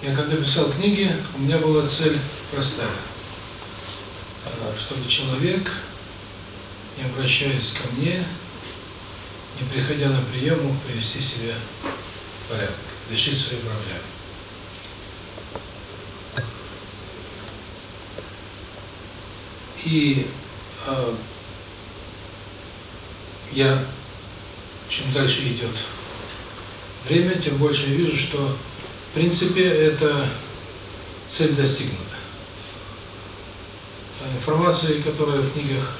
Я когда писал книги, у меня была цель простая. Чтобы человек, не обращаясь ко мне, не приходя на прием, мог привести себя в порядок, решить свои проблемы. И э, я, чем дальше идет время, тем больше я вижу, что принципе эта цель достигнута. Информация, которая в книгах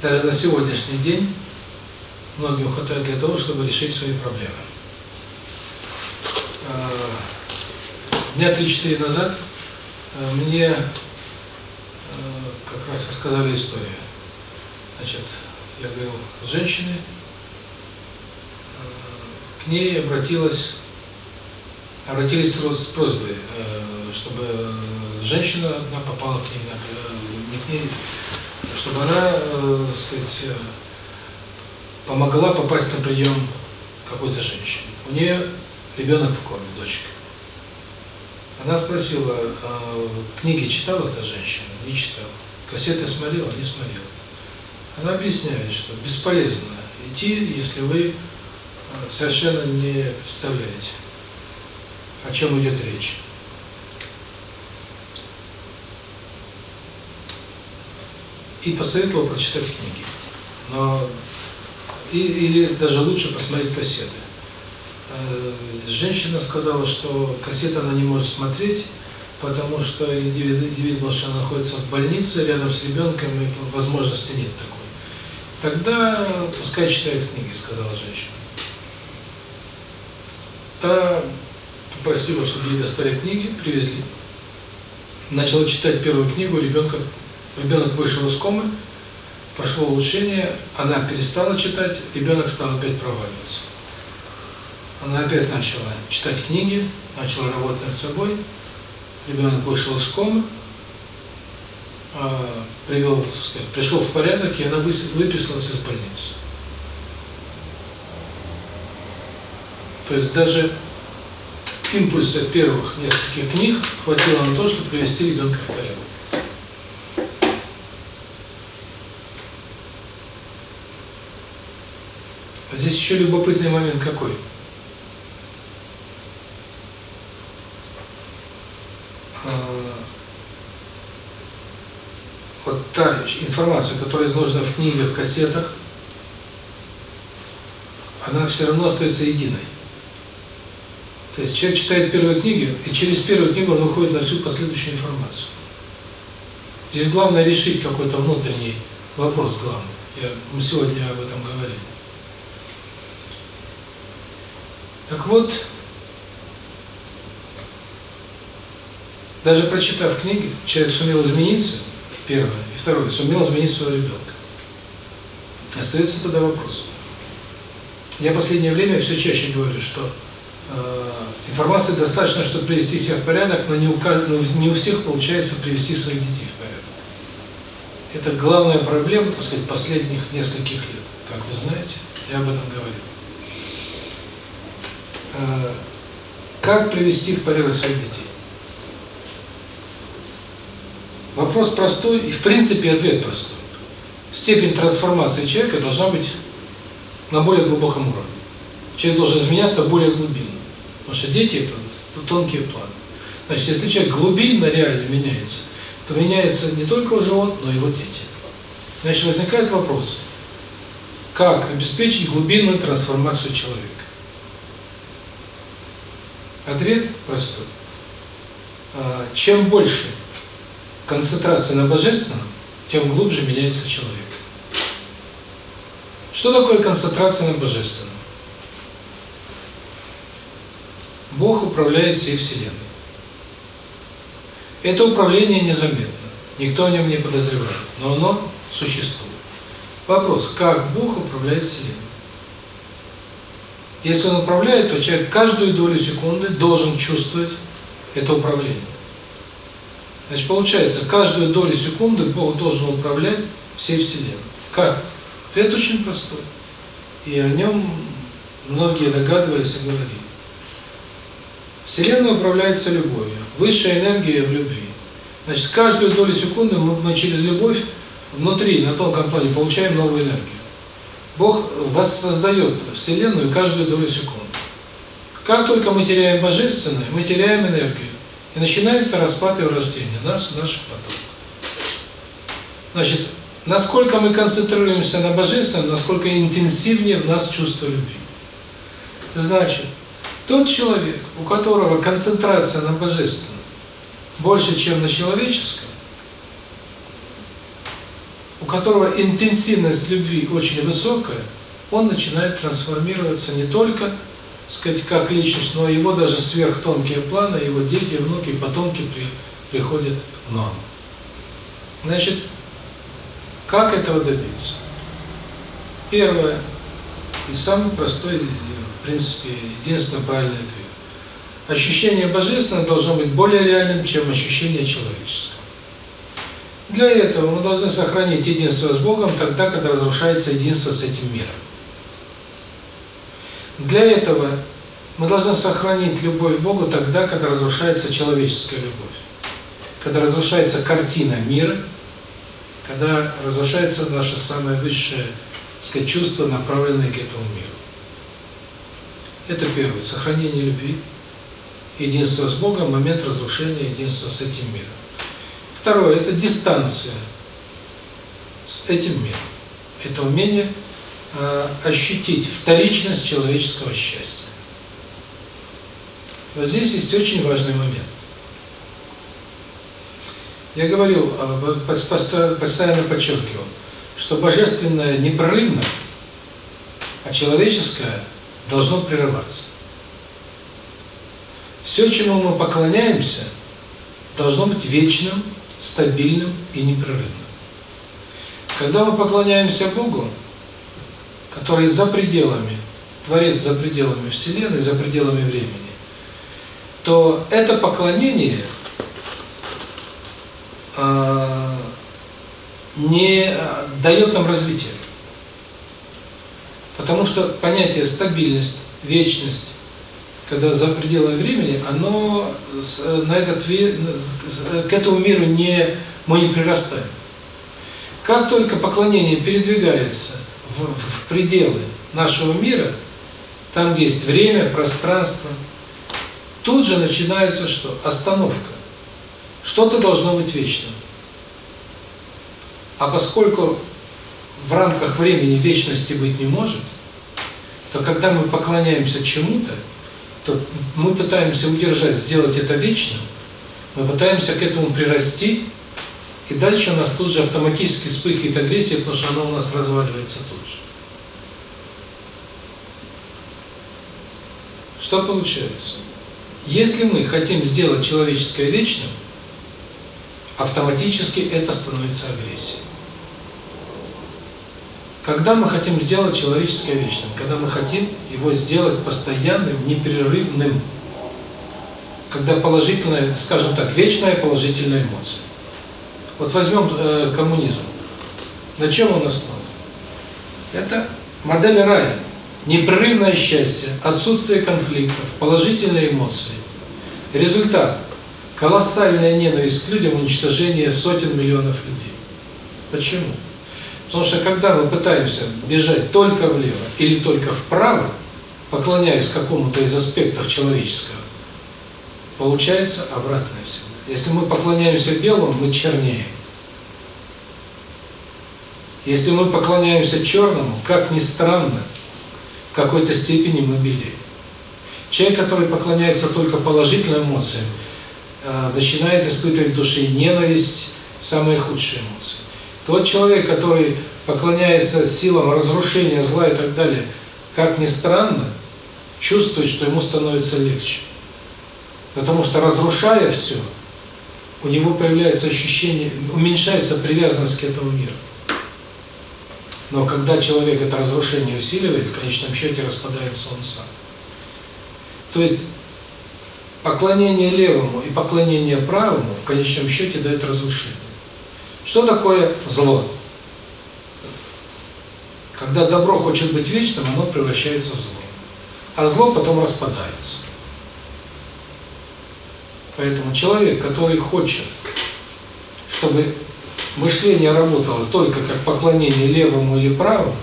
даже на сегодняшний день многим хватает для того, чтобы решить свои проблемы. Дня 3-4 назад мне как раз рассказали историю. Значит, я говорил с женщиной, к ней обратилась, обратились с просьбой, чтобы женщина одна попала к ней, не к ней, чтобы она, так сказать, помогла попасть на прием какой-то женщине. У нее ребенок в коме, дочка. Она спросила, а книги читала эта женщина? Не читала. Кассеты смотрела? Не смотрела. Она объясняет, что бесполезно идти, если вы совершенно не представляете, о чем идет речь. И посоветовал прочитать книги. Но и, или даже лучше посмотреть кассеты. Женщина сказала, что кассеты она не может смотреть, потому что индивид был, что она находится в больнице рядом с ребенком, и возможности нет такой. Тогда пускай читает книги, сказала женщина. Та попросила, чтобы ей достали книги, привезли. Начала читать первую книгу, ребенка, ребенок вышел из комы, пошло улучшение, она перестала читать, ребенок стал опять проваливаться. Она опять начала читать книги, начала работать над собой, ребенок вышел из комы, привел, сказать, пришел в порядок, и она выписалась из больницы. То есть даже импульса первых нескольких книг хватило на то, чтобы привести ребенка в порядок. А здесь еще любопытный момент какой? Вот та информация, которая изложена в книгах, кассетах, она все равно остается единой. То есть человек читает первую книгу, и через первую книгу он выходит на всю последующую информацию. Здесь главное решить какой-то внутренний вопрос главный. Я, мы сегодня об этом говорили. Так вот, даже прочитав книги, человек сумел измениться, первое, и второе, сумел изменить своего ребенка. Остается тогда вопрос. Я последнее время все чаще говорю, что информации достаточно, чтобы привести себя в порядок, но не у, не у всех получается привести своих детей в порядок. Это главная проблема, так сказать, последних нескольких лет. Как вы знаете, я об этом говорил. Э, как привести в порядок своих детей? Вопрос простой, и в принципе ответ простой. Степень трансформации человека должна быть на более глубоком уровне. Человек должен изменяться более глубинно. Потому что дети – это тонкие планы. Значит, если человек глубинно реально меняется, то меняется не только уже он, но и его дети. Значит, возникает вопрос, как обеспечить глубинную трансформацию человека? Ответ простой. Чем больше концентрация на Божественном, тем глубже меняется человек. Что такое концентрация на Божественном? Бог управляет всей Вселенной. Это управление незаметно. Никто о нем не подозревает. Но оно существует. Вопрос, как Бог управляет Вселенной? Если он управляет, то человек каждую долю секунды должен чувствовать это управление. Значит, получается, каждую долю секунды Бог должен управлять всей Вселенной. Как? Ответ очень простой. И о нем многие догадывались и говорили. Вселенная управляется любовью. Высшая энергия в любви. Значит, каждую долю секунды мы, через любовь внутри, на тонком плане, получаем новую энергию. Бог воссоздает Вселенную каждую долю секунды. Как только мы теряем Божественное, мы теряем энергию. И начинается распад и рождение нас наших потомков. Значит, насколько мы концентрируемся на Божественном, насколько интенсивнее в нас чувство любви. Значит, тот человек, у которого концентрация на Божественном больше, чем на человеческом, у которого интенсивность любви очень высокая, он начинает трансформироваться не только, сказать, как личность, но его даже сверхтонкие планы, его дети, внуки, потомки при, приходят в норму. Значит, как этого добиться? Первое, и самый простой, в принципе, единственно правильный ответ. Ощущение Божественного должно быть более реальным, чем ощущение человеческое. Для этого мы должны сохранить единство с Богом тогда, когда разрушается единство с этим миром. Для этого мы должны сохранить любовь к Богу тогда, когда разрушается человеческая любовь. Когда разрушается картина мира, когда разрушается наше самое высшее сказать, чувство, направленное к этому миру. Это первое, сохранение любви, единство с Богом, момент разрушения единства с этим миром. Второе – это дистанция с этим миром. Это умение э, ощутить вторичность человеческого счастья. Вот здесь есть очень важный момент. Я говорил, постоянно подчеркивал, что божественное непрерывно, а человеческое должно прерываться. Все, чему мы поклоняемся, должно быть вечным, стабильным и непрерывным. Когда мы поклоняемся Богу, который за пределами, Творец за пределами Вселенной, за пределами времени, то это поклонение э, не дает нам развития. Потому что понятие стабильность, вечность, когда за пределами времени, оно на этот к этому миру не мы не прирастаем. Как только поклонение передвигается в, в пределы нашего мира, там есть время, пространство, тут же начинается что? Остановка. Что-то должно быть вечным. А поскольку в рамках времени вечности быть не может, то когда мы поклоняемся чему-то, то мы пытаемся удержать, сделать это вечным, мы пытаемся к этому прирасти, и дальше у нас тут же автоматически вспыхивает агрессия, потому что она у нас разваливается тут же. Что получается? Если мы хотим сделать человеческое вечным, автоматически это становится агрессией. Когда мы хотим сделать человеческое вечным, когда мы хотим его сделать постоянным, непрерывным, когда положительная, скажем так, вечная положительная эмоция. Вот возьмем э, коммунизм. На чем он основан? Это модель рая. Непрерывное счастье, отсутствие конфликтов, положительные эмоции. Результат – колоссальная ненависть к людям, уничтожение сотен миллионов людей. Почему? Потому что когда мы пытаемся бежать только влево или только вправо, поклоняясь какому-то из аспектов человеческого, получается обратная сила. Если мы поклоняемся белому, мы чернее. Если мы поклоняемся черному, как ни странно, в какой-то степени мы белее. Человек, который поклоняется только положительным эмоциям, э, начинает испытывать в душе ненависть, самые худшие эмоции. Тот человек, который поклоняется силам разрушения зла и так далее, как ни странно, чувствует, что ему становится легче. Потому что разрушая все, у него появляется ощущение, уменьшается привязанность к этому миру. Но когда человек это разрушение усиливает, в конечном счете распадается он сам. То есть поклонение левому и поклонение правому в конечном счете дает разрушение. Что такое зло? Когда добро хочет быть вечным, оно превращается в зло. А зло потом распадается. Поэтому человек, который хочет, чтобы мышление работало только как поклонение левому или правому,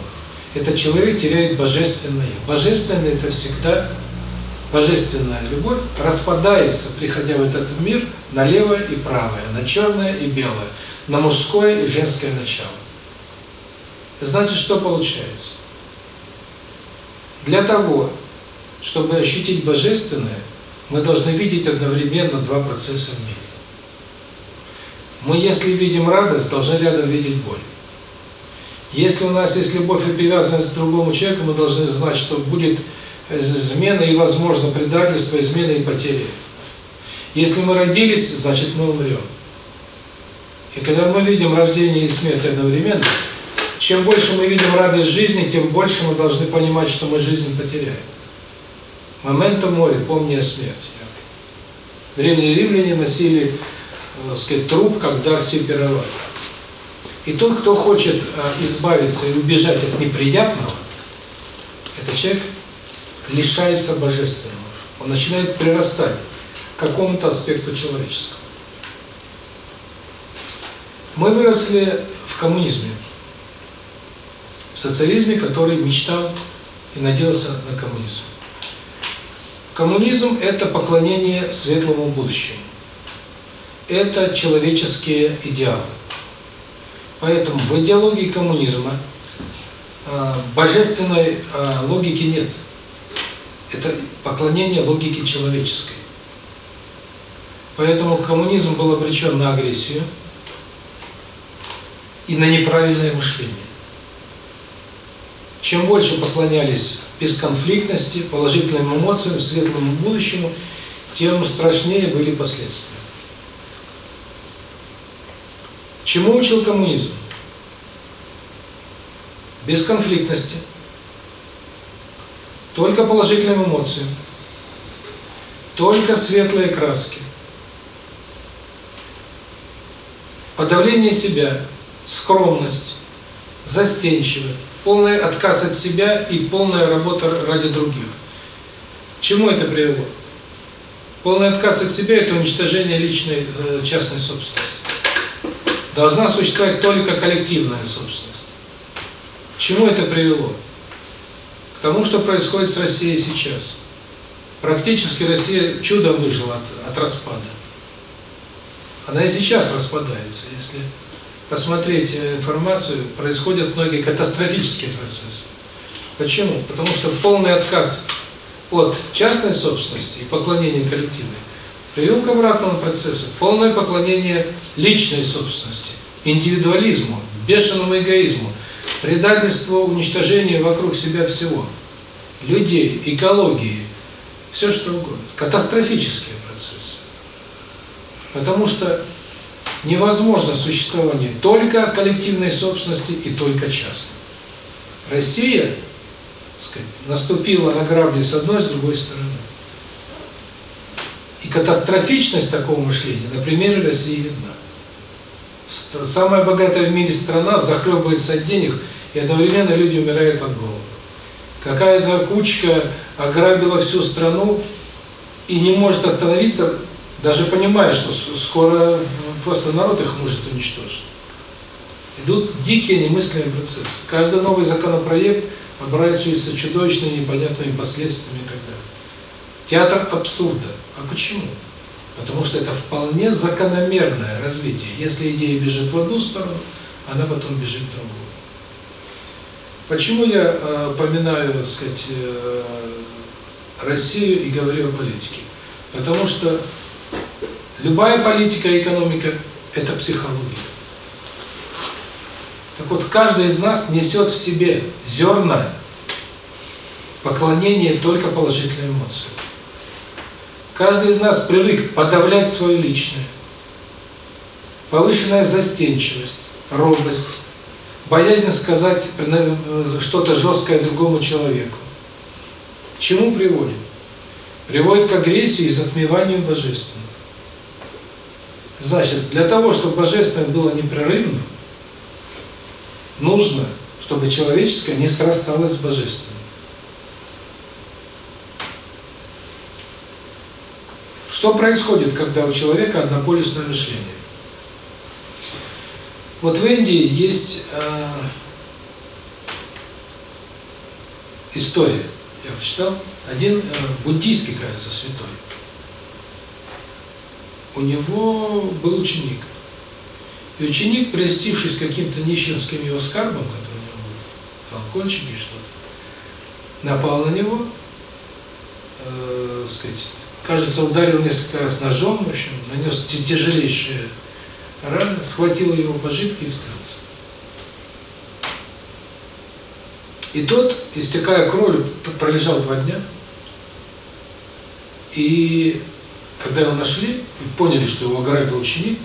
этот человек теряет божественное. Божественное – это всегда божественная любовь распадается, приходя в этот мир, на левое и правое, на черное и белое, на мужское и женское начало. Значит, что получается? Для того, чтобы ощутить божественное, мы должны видеть одновременно два процесса в мире. Мы, если видим радость, должны рядом видеть боль. Если у нас есть любовь и привязанность к другому человеку, мы должны знать, что будет измена и, возможно, предательство, измена и потери. Если мы родились, значит мы умрем. И когда мы видим рождение и смерть одновременно, чем больше мы видим радость жизни, тем больше мы должны понимать, что мы жизнь потеряем. Момента море, помни о смерти. Древние римляне носили, так сказать, труп, когда все пировали. И тот, кто хочет э, избавиться и убежать от неприятного, это человек лишается божественного. Он начинает прирастать к какому-то аспекту человеческого. Мы выросли в коммунизме, в социализме, который мечтал и надеялся на коммунизм. Коммунизм – это поклонение светлому будущему. Это человеческие идеалы. Поэтому в идеологии коммунизма э, божественной э, логики нет. Это поклонение логике человеческой. Поэтому коммунизм был обречен на агрессию и на неправильное мышление. Чем больше поклонялись бесконфликтности, положительным эмоциям, светлому будущему, тем страшнее были последствия. Чему учил коммунизм? Бесконфликтности. Только положительным эмоциям. Только светлые краски. Подавление себя, скромность, застенчивость, полный отказ от себя и полная работа ради других. Чему это привело? Полный отказ от себя – это уничтожение личной э, частной собственности. Должна существовать только коллективная собственность. К чему это привело? К тому, что происходит с Россией сейчас. Практически Россия чудом выжила от, от распада. Она и сейчас распадается. Если посмотреть э, информацию, происходят многие катастрофические процессы. Почему? Потому что полный отказ от частной собственности и поклонения коллективной привел к обратному процессу. Полное поклонение личной собственности, индивидуализму, бешеному эгоизму, предательству, уничтожению вокруг себя всего. Людей, экологии, все что угодно. Катастрофические процессы. Потому что невозможно существование только коллективной собственности и только частной. Россия, сказать, наступила на грабли с одной, с другой стороны. И катастрофичность такого мышления на примере России видна. Самая богатая в мире страна захлебывается от денег, и одновременно люди умирают от голода. Какая-то кучка ограбила всю страну и не может остановиться, даже понимая, что скоро просто народ их может уничтожить. Идут дикие немыслимые процессы. Каждый новый законопроект оборачивается чудовищными непонятными последствиями и так далее. Театр абсурда. А почему? Потому что это вполне закономерное развитие. Если идея бежит в одну сторону, она потом бежит в другую. Почему я э, поминаю, так сказать, э, Россию и говорю о политике? Потому что любая политика и экономика – это психология. Так вот, каждый из нас несет в себе зерна поклонения только положительной эмоции. Каждый из нас привык подавлять свое личное. Повышенная застенчивость, робость, боязнь сказать что-то жесткое другому человеку. К чему приводит? Приводит к агрессии и затмеванию божественного. Значит, для того, чтобы божественное было непрерывным, нужно, чтобы человеческое не срасталось с божественным. Что происходит, когда у человека однополюсное мышление? Вот в Индии есть э, история, я прочитал, один э, буддийский, кажется, святой. У него был ученик. И ученик, прельстившись каким-то нищенским его скарбом, который у него был, колокольчики и что-то, напал на него, э, сказать, кажется, ударил несколько раз ножом, в общем, нанес тяжелейшие раны, схватил его пожитки и скрылся. И тот, истекая кровью, пролежал два дня, и когда его нашли, и поняли, что его ограбил ученик,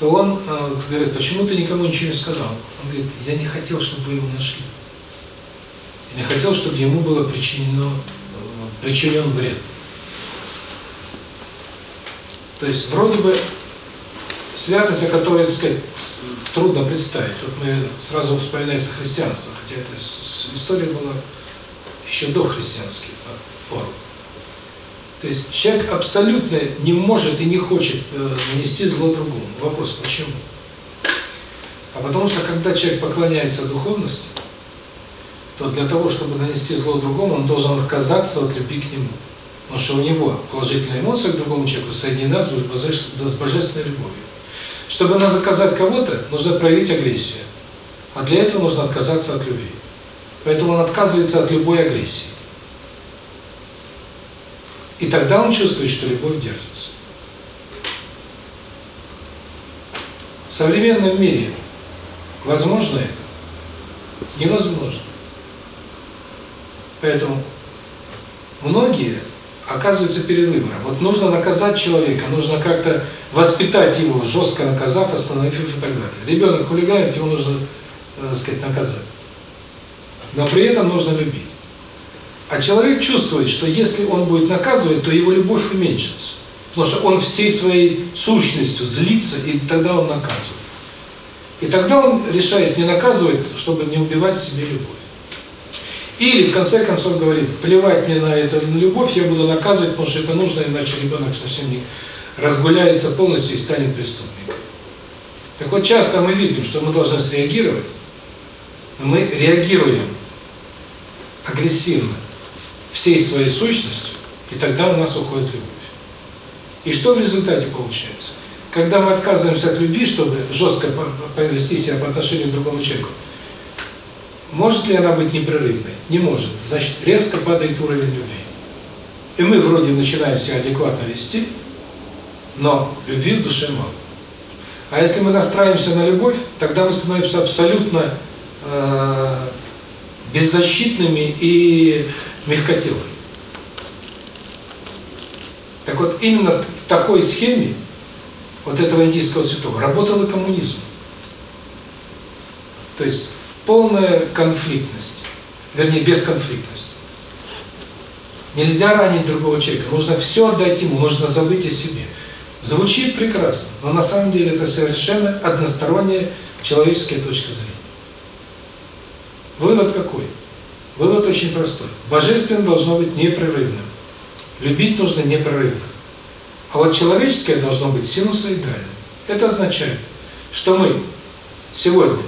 то он э, говорит, почему ты никому ничего не сказал? Он говорит, я не хотел, чтобы вы его нашли. Я не хотел, чтобы ему было причинено, э, причинен вред. То есть вроде бы святость, о которой, так сказать, трудно представить. Вот мы сразу вспоминается христианство, хотя эта история была еще до христианских форм. То есть человек абсолютно не может и не хочет э, нанести зло другому. Вопрос, почему? А потому что, когда человек поклоняется духовности, то для того, чтобы нанести зло другому, он должен отказаться от любви к нему. Потому что у него положительная эмоция к другому человеку соединена с божественной любовью. Чтобы заказать кого-то, нужно проявить агрессию. А для этого нужно отказаться от любви. Поэтому он отказывается от любой агрессии. И тогда он чувствует, что любовь держится. В современном мире возможно это? Невозможно. Поэтому многие оказываются перед выбором. Вот нужно наказать человека, нужно как-то воспитать его, жестко наказав, остановив и так далее. Ребенок хулиганит, его нужно, э, так сказать, наказать. Но при этом нужно любить. А человек чувствует, что если он будет наказывать, то его любовь уменьшится. Потому что он всей своей сущностью злится, и тогда он наказывает. И тогда он решает не наказывать, чтобы не убивать себе любовь. Или, в конце концов, говорит, плевать мне на эту любовь, я буду наказывать, потому что это нужно, иначе ребенок совсем не разгуляется полностью и станет преступником. Так вот, часто мы видим, что мы должны среагировать, мы реагируем агрессивно, всей своей сущностью, и тогда у нас уходит любовь. И что в результате получается? Когда мы отказываемся от любви, чтобы жестко повести себя по отношению к другому человеку, может ли она быть непрерывной? Не может. Значит, резко падает уровень любви. И мы вроде начинаем себя адекватно вести, но любви в душе мало. А если мы настраиваемся на любовь, тогда мы становимся абсолютно э, беззащитными и мягкотелыми. Так вот, именно в такой схеме вот этого индийского святого работал и коммунизм. То есть полная конфликтность, вернее, бесконфликтность. Нельзя ранить другого человека, нужно все отдать ему, нужно забыть о себе. Звучит прекрасно, но на самом деле это совершенно односторонняя человеческая точка зрения. Вывод какой? Вывод очень простой. Божественное должно быть непрерывным. Любить нужно непрерывно. А вот человеческое должно быть синусоидальным. Это означает, что мы сегодня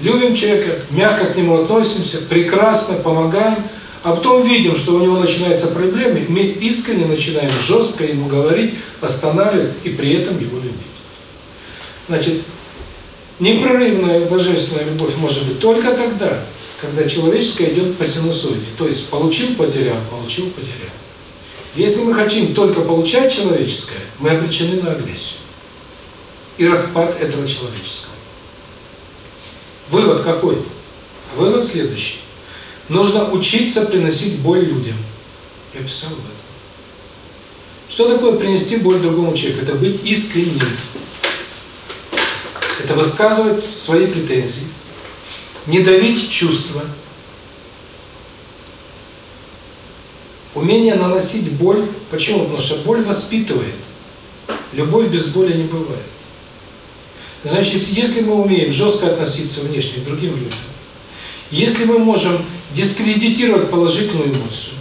любим человека, мягко к нему относимся, прекрасно помогаем, а потом видим, что у него начинаются проблемы, мы искренне начинаем жестко ему говорить, останавливать и при этом его любить. Значит, непрерывная божественная любовь может быть только тогда, когда человеческое идет по синусоиде. То есть получил, потерял, получил, потерял. Если мы хотим только получать человеческое, мы обречены на агрессию и распад этого человеческого. Вывод какой? Вывод следующий. Нужно учиться приносить боль людям. Я писал об этом. Что такое принести боль другому человеку? Это быть искренним. Это высказывать свои претензии. Не давить чувства. Умение наносить боль. Почему? Потому что боль воспитывает. Любовь без боли не бывает. Значит, если мы умеем жестко относиться внешне к другим людям, если мы можем дискредитировать положительную эмоцию,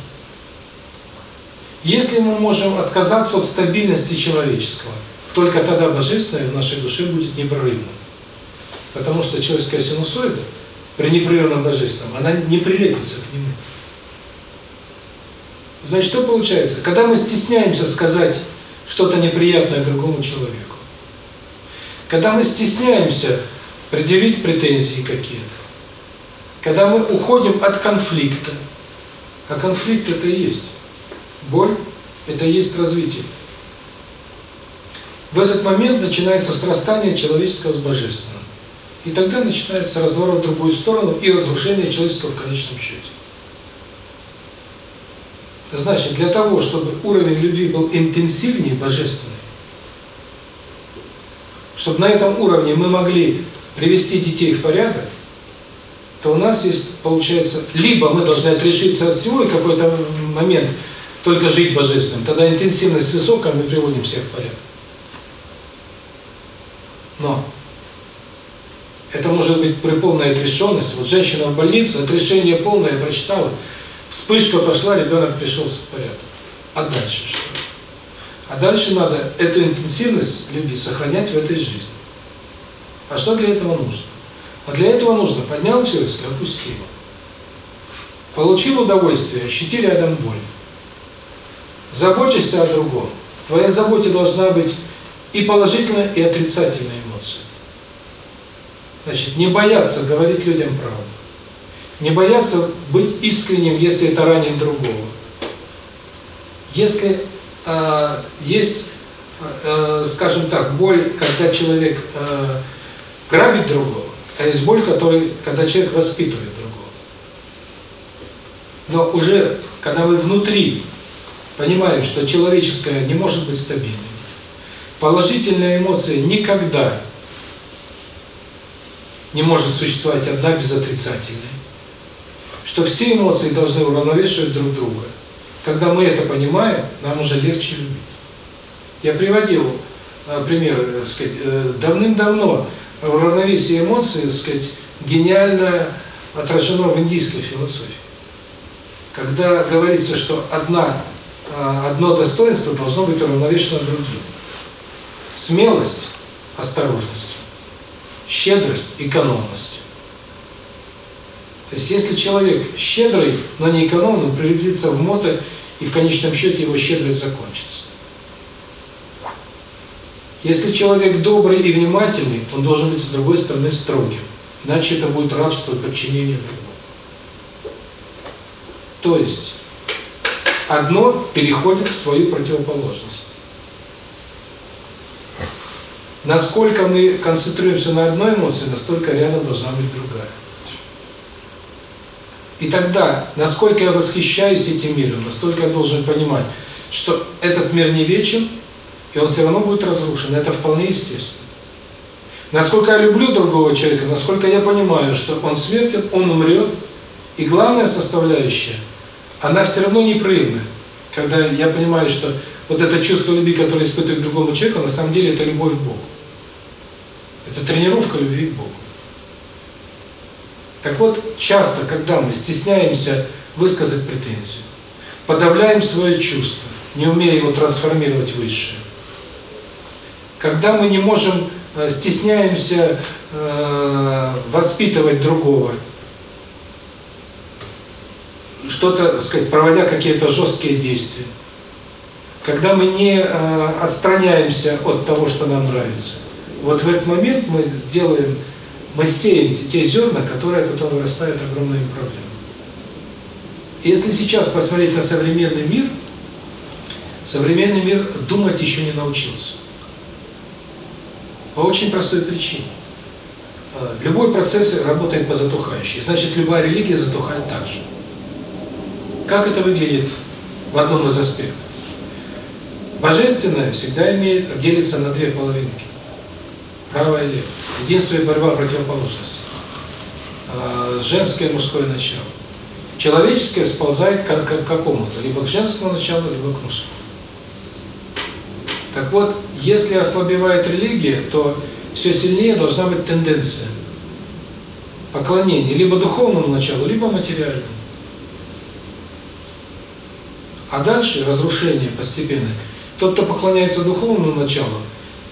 Если мы можем отказаться от стабильности человеческого, только тогда божественное в нашей душе будет непрерывным. Потому что человеческая синусоида при непрерывном божественном, она не прилепится к нему. Значит, что получается? Когда мы стесняемся сказать что-то неприятное другому человеку, когда мы стесняемся предъявить претензии какие-то, когда мы уходим от конфликта, а конфликт это и есть боль, это и есть развитие. В этот момент начинается срастание человеческого с божественным. И тогда начинается разворот в другую сторону и разрушение человеческого в конечном счете. Значит, для того, чтобы уровень любви был интенсивнее, божественный, чтобы на этом уровне мы могли привести детей в порядок, то у нас есть, получается, либо мы должны отрешиться от всего и какой-то момент только жить божественным, тогда интенсивность высокая, мы приводим всех в порядок. Но это может быть при полной отрешенности. Вот женщина в больнице, отрешение полное, прочитала, вспышка пошла, ребенок пришел в порядок. А дальше что? А дальше надо эту интенсивность любви сохранять в этой жизни. А что для этого нужно? А для этого нужно поднял человека, опустил. Получил удовольствие, ощути рядом боль. Заботишься о другом. В твоей заботе должна быть и положительная, и отрицательная эмоция. Значит, не бояться говорить людям правду. Не бояться быть искренним, если это ранит другого. Если э, есть, э, скажем так, боль, когда человек э, грабит другого, а есть боль, который, когда человек воспитывает другого. Но уже, когда мы внутри понимаем, что человеческое не может быть стабильным, положительная эмоция никогда не может существовать одна без отрицательной. Что все эмоции должны уравновешивать друг друга. Когда мы это понимаем, нам уже легче любить. Я приводил э, пример, так сказать, э, давным-давно равновесие эмоций, сказать, гениально отражено в индийской философии. Когда говорится, что одна, э, одно достоинство должно быть уравновешено другим. Смелость осторожностью, щедрость экономностью. То есть если человек щедрый, но не экономный, превратится в моты, и в конечном счете его щедрость закончится. Если человек добрый и внимательный, он должен быть с другой стороны строгим. Иначе это будет рабство и подчинение другому. То есть, одно переходит в свою противоположность. Насколько мы концентрируемся на одной эмоции, настолько рядом должна быть другая. И тогда, насколько я восхищаюсь этим миром, настолько я должен понимать, что этот мир не вечен, и он все равно будет разрушен. Это вполне естественно. Насколько я люблю другого человека, насколько я понимаю, что он смертен, он умрет, и главная составляющая, она все равно непрерывная. Когда я понимаю, что вот это чувство любви, которое испытывает к другому человеку, на самом деле это любовь к Богу. Это тренировка любви к Богу. Так вот, часто, когда мы стесняемся высказать претензию, подавляем свои чувства, не умея его трансформировать в высшее, когда мы не можем, э, стесняемся э, воспитывать другого, что-то, сказать, проводя какие-то жесткие действия, когда мы не э, отстраняемся от того, что нам нравится, вот в этот момент мы делаем, мы сеем те зерна, которые потом вырастают огромными проблемами. Если сейчас посмотреть на современный мир, современный мир думать еще не научился. По очень простой причине. Э, любой процесс работает по затухающей, значит любая религия затухает так же. Как это выглядит в одном из аспектов? Божественное всегда имеет, делится на две половинки правое и левое. Единство и борьба противоположностей. А, женское и мужское начало. Человеческое сползает к какому-то, либо к женскому началу, либо к мужскому. Так вот, если ослабевает религия, то все сильнее должна быть тенденция поклонения либо духовному началу, либо материальному. А дальше разрушение постепенное. Тот, кто поклоняется духовному началу,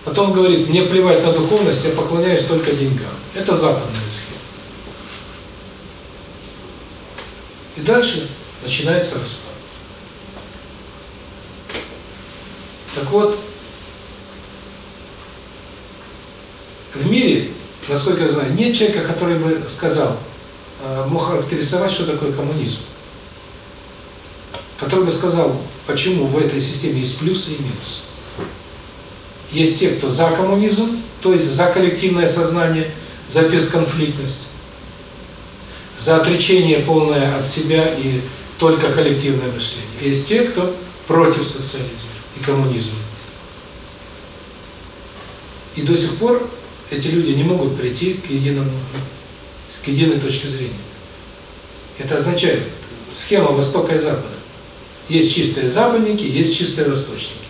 потом говорит, мне плевать на духовность, я поклоняюсь только деньгам. Это западная схема. И дальше начинается распад. Так вот, в мире, насколько я знаю, нет человека, который бы сказал, э, мог характеризовать, что такое коммунизм. Который бы сказал, почему в этой системе есть плюсы и минусы. Есть те, кто за коммунизм, то есть за коллективное сознание, за бесконфликтность, за отречение полное от себя и только коллективное мышление. Есть те, кто против социализма и коммунизма. И до сих пор эти люди не могут прийти к единому, к единой точке зрения. Это означает схема Востока и Запада. Есть чистые западники, есть чистые восточники.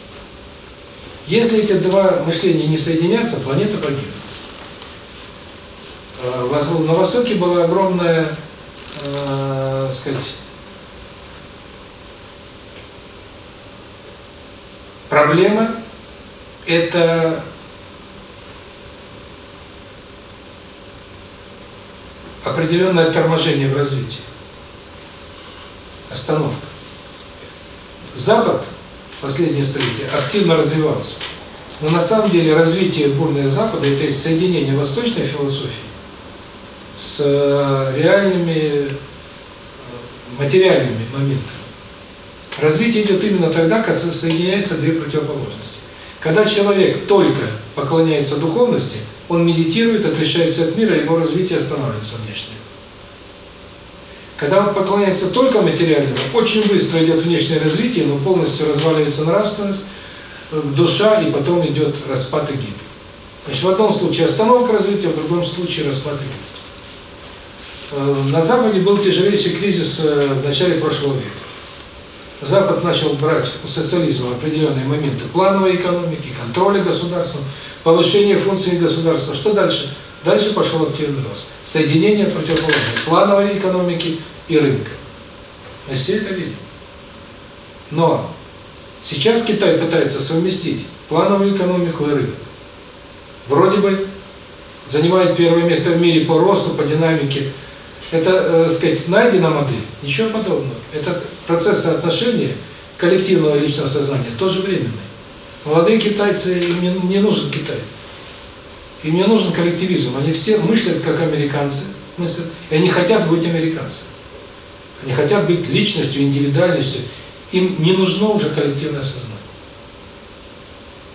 Если эти два мышления не соединятся, планета погибнет. Э, на Востоке была огромная, э, сказать, проблема – это определенное торможение в развитии, остановка. Запад последнее столетие активно развивался. Но на самом деле развитие бурное Запада – это соединение восточной философии с э, реальными э, материальными моментами. Развитие идет именно тогда, когда соединяются две противоположности. Когда человек только поклоняется духовности, он медитирует, отрешается от мира, его развитие останавливается внешне. Когда он поклоняется только материальному, очень быстро идет внешнее развитие, но полностью разваливается нравственность, душа, и потом идет распад и гибель. Значит, в одном случае остановка развития, в другом случае распад и гибель. Э, на Западе был тяжелейший кризис э, в начале прошлого века. Запад начал брать у социализма определенные моменты плановой экономики, контроля государства, повышения функций государства. Что дальше? Дальше пошел активный рост. Соединение противоположных плановой экономики и рынка. Мы все это видим. Но сейчас Китай пытается совместить плановую экономику и рынок. Вроде бы занимает первое место в мире по росту, по динамике. Это, э, сказать, найдена модель, ничего подобного. Это процесс соотношения коллективного личного сознания тоже временный. Молодые китайцы, им не, не нужен Китай. Им не нужен коллективизм. Они все мыслят как американцы. Мыслят, и они хотят быть американцами. Они хотят быть личностью, индивидуальностью. Им не нужно уже коллективное сознание.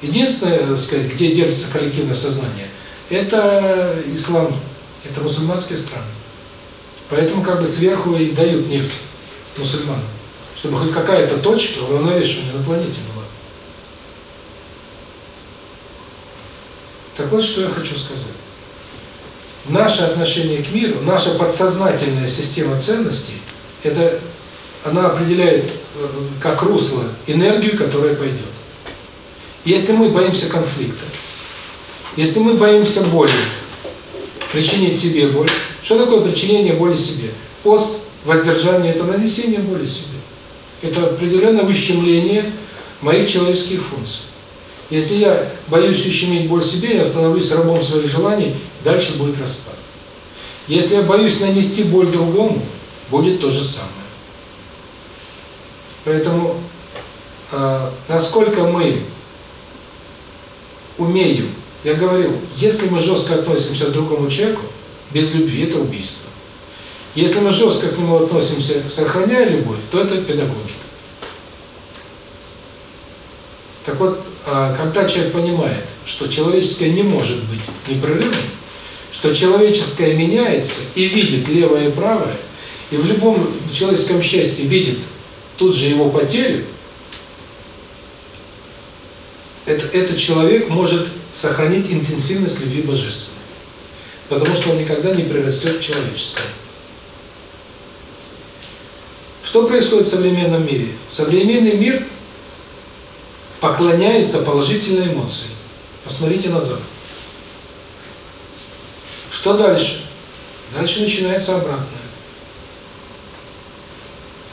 Единственное, сказать, где держится коллективное сознание, это ислам, это мусульманские страны. Поэтому как бы сверху и дают нефть мусульманам, чтобы хоть какая-то точка уравновешивания на планете была. Так вот, что я хочу сказать. Наше отношение к миру, наша подсознательная система ценностей, это она определяет э, как русло энергию, которая пойдет. Если мы боимся конфликта, если мы боимся боли, причинить себе боль, что такое причинение боли себе? Пост, воздержание – это нанесение боли себе. Это определенное ущемление моих человеческих функций. Если я боюсь ущемить боль себе, я становлюсь рабом своих желаний, дальше будет распад. Если я боюсь нанести боль другому, будет то же самое. Поэтому, э, насколько мы умеем, я говорю, если мы жестко относимся к другому человеку, без любви это убийство. Если мы жестко к нему относимся, сохраняя любовь, то это педагогика. Так вот, а, когда человек понимает, что человеческое не может быть непрерывным, что человеческое меняется и видит левое и правое, и в любом человеческом счастье видит тут же его потерю, это, этот человек может сохранить интенсивность любви божественной. Потому что он никогда не прирастет к человеческому. Что происходит в современном мире? Современный мир поклоняется положительной эмоции. Посмотрите назад. Что дальше? Дальше начинается обратное.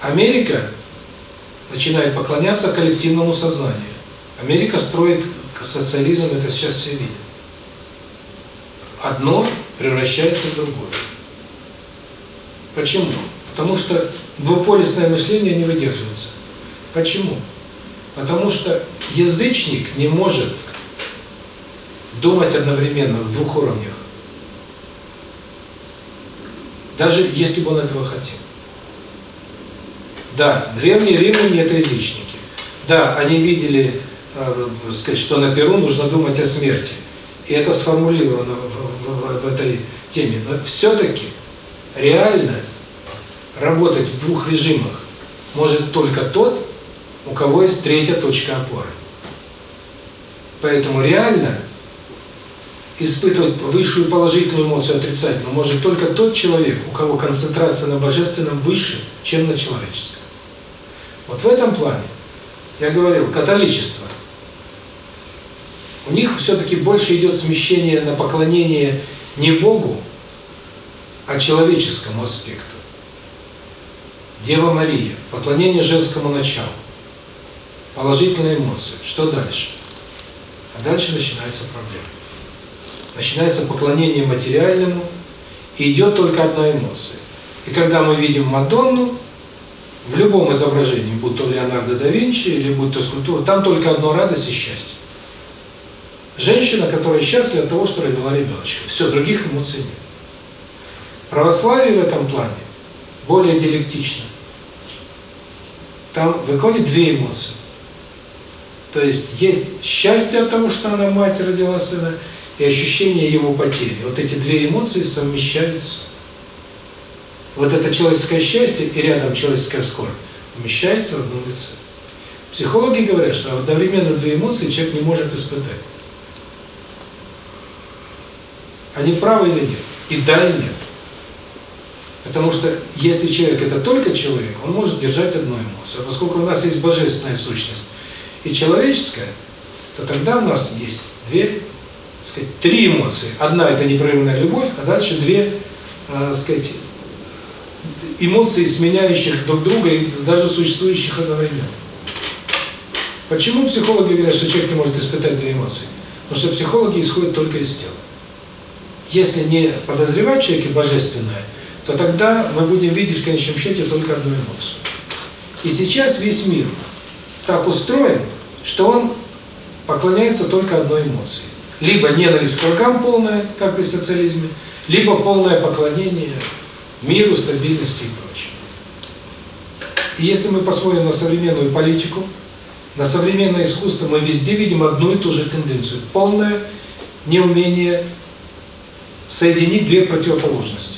Америка начинает поклоняться коллективному сознанию. Америка строит социализм, это сейчас все видят. Одно превращается в другое. Почему? Потому что двуполисное мышление не выдерживается. Почему? Потому что язычник не может думать одновременно в двух уровнях. Даже если бы он этого хотел. Да, древние римляне – это язычники. Да, они видели, э, сказать, что на Перу нужно думать о смерти. И это сформулировано в, в, в этой теме. Но все-таки реально работать в двух режимах может только тот, у кого есть третья точка опоры. Поэтому реально испытывать высшую положительную эмоцию, отрицательную, может только тот человек, у кого концентрация на божественном выше, чем на человеческом. Вот в этом плане, я говорил, католичество. У них все-таки больше идет смещение на поклонение не Богу, а человеческому аспекту. Дева Мария, поклонение женскому началу, положительные эмоции. Что дальше? А дальше начинается проблема. Начинается поклонение материальному, и идет только одна эмоция. И когда мы видим Мадонну, в любом изображении, будь то Леонардо да Винчи или будь то скульптура, там только одно радость и счастье. Женщина, которая счастлива от того, что родила ребеночка. Все, других эмоций нет. Православие в этом плане более диалектично. Там выходит две эмоции. То есть есть счастье от того, что она мать родила сына, и ощущение его потери. Вот эти две эмоции совмещаются. Вот это человеческое счастье и рядом человеческая скорбь вмещается в одном лице. Психологи говорят, что одновременно две эмоции человек не может испытать. Они правы или нет? И да, и нет. Потому что если человек это только человек, он может держать одну эмоцию. А поскольку у нас есть божественная сущность и человеческая, то тогда у нас есть две, сказать, три эмоции. Одна это непрерывная любовь, а дальше две, э, сказать, эмоций, сменяющих друг друга и даже существующих одновременно. Почему психологи говорят, что человек не может испытать две эмоции? Потому что психологи исходят только из тела. Если не подозревать в человеке божественное, то тогда мы будем видеть в конечном счете только одну эмоцию. И сейчас весь мир так устроен, что он поклоняется только одной эмоции. Либо ненависть к врагам полная, как при социализме, либо полное поклонение миру, стабильности и прочее. И если мы посмотрим на современную политику, на современное искусство, мы везде видим одну и ту же тенденцию. Полное неумение соединить две противоположности.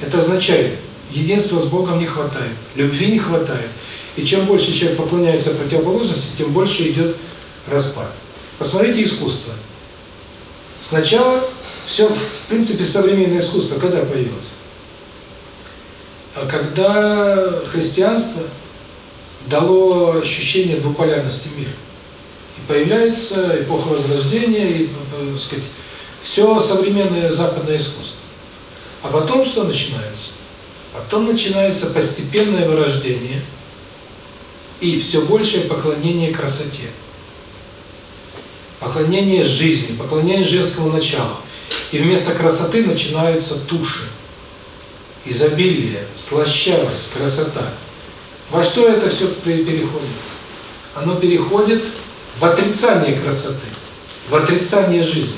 Это означает, единства с Богом не хватает, любви не хватает. И чем больше человек поклоняется противоположности, тем больше идет распад. Посмотрите искусство. Сначала все, в принципе, современное искусство когда появилось? А когда христианство дало ощущение двуполярности мира. И появляется эпоха Возрождения, и, э, так сказать, все современное западное искусство. А потом что начинается? Потом начинается постепенное вырождение и все большее поклонение красоте. Поклонение жизни, поклонение женскому началу. И вместо красоты начинаются туши изобилие, слащавость, красота. Во что это все переходит? Оно переходит в отрицание красоты, в отрицание жизни.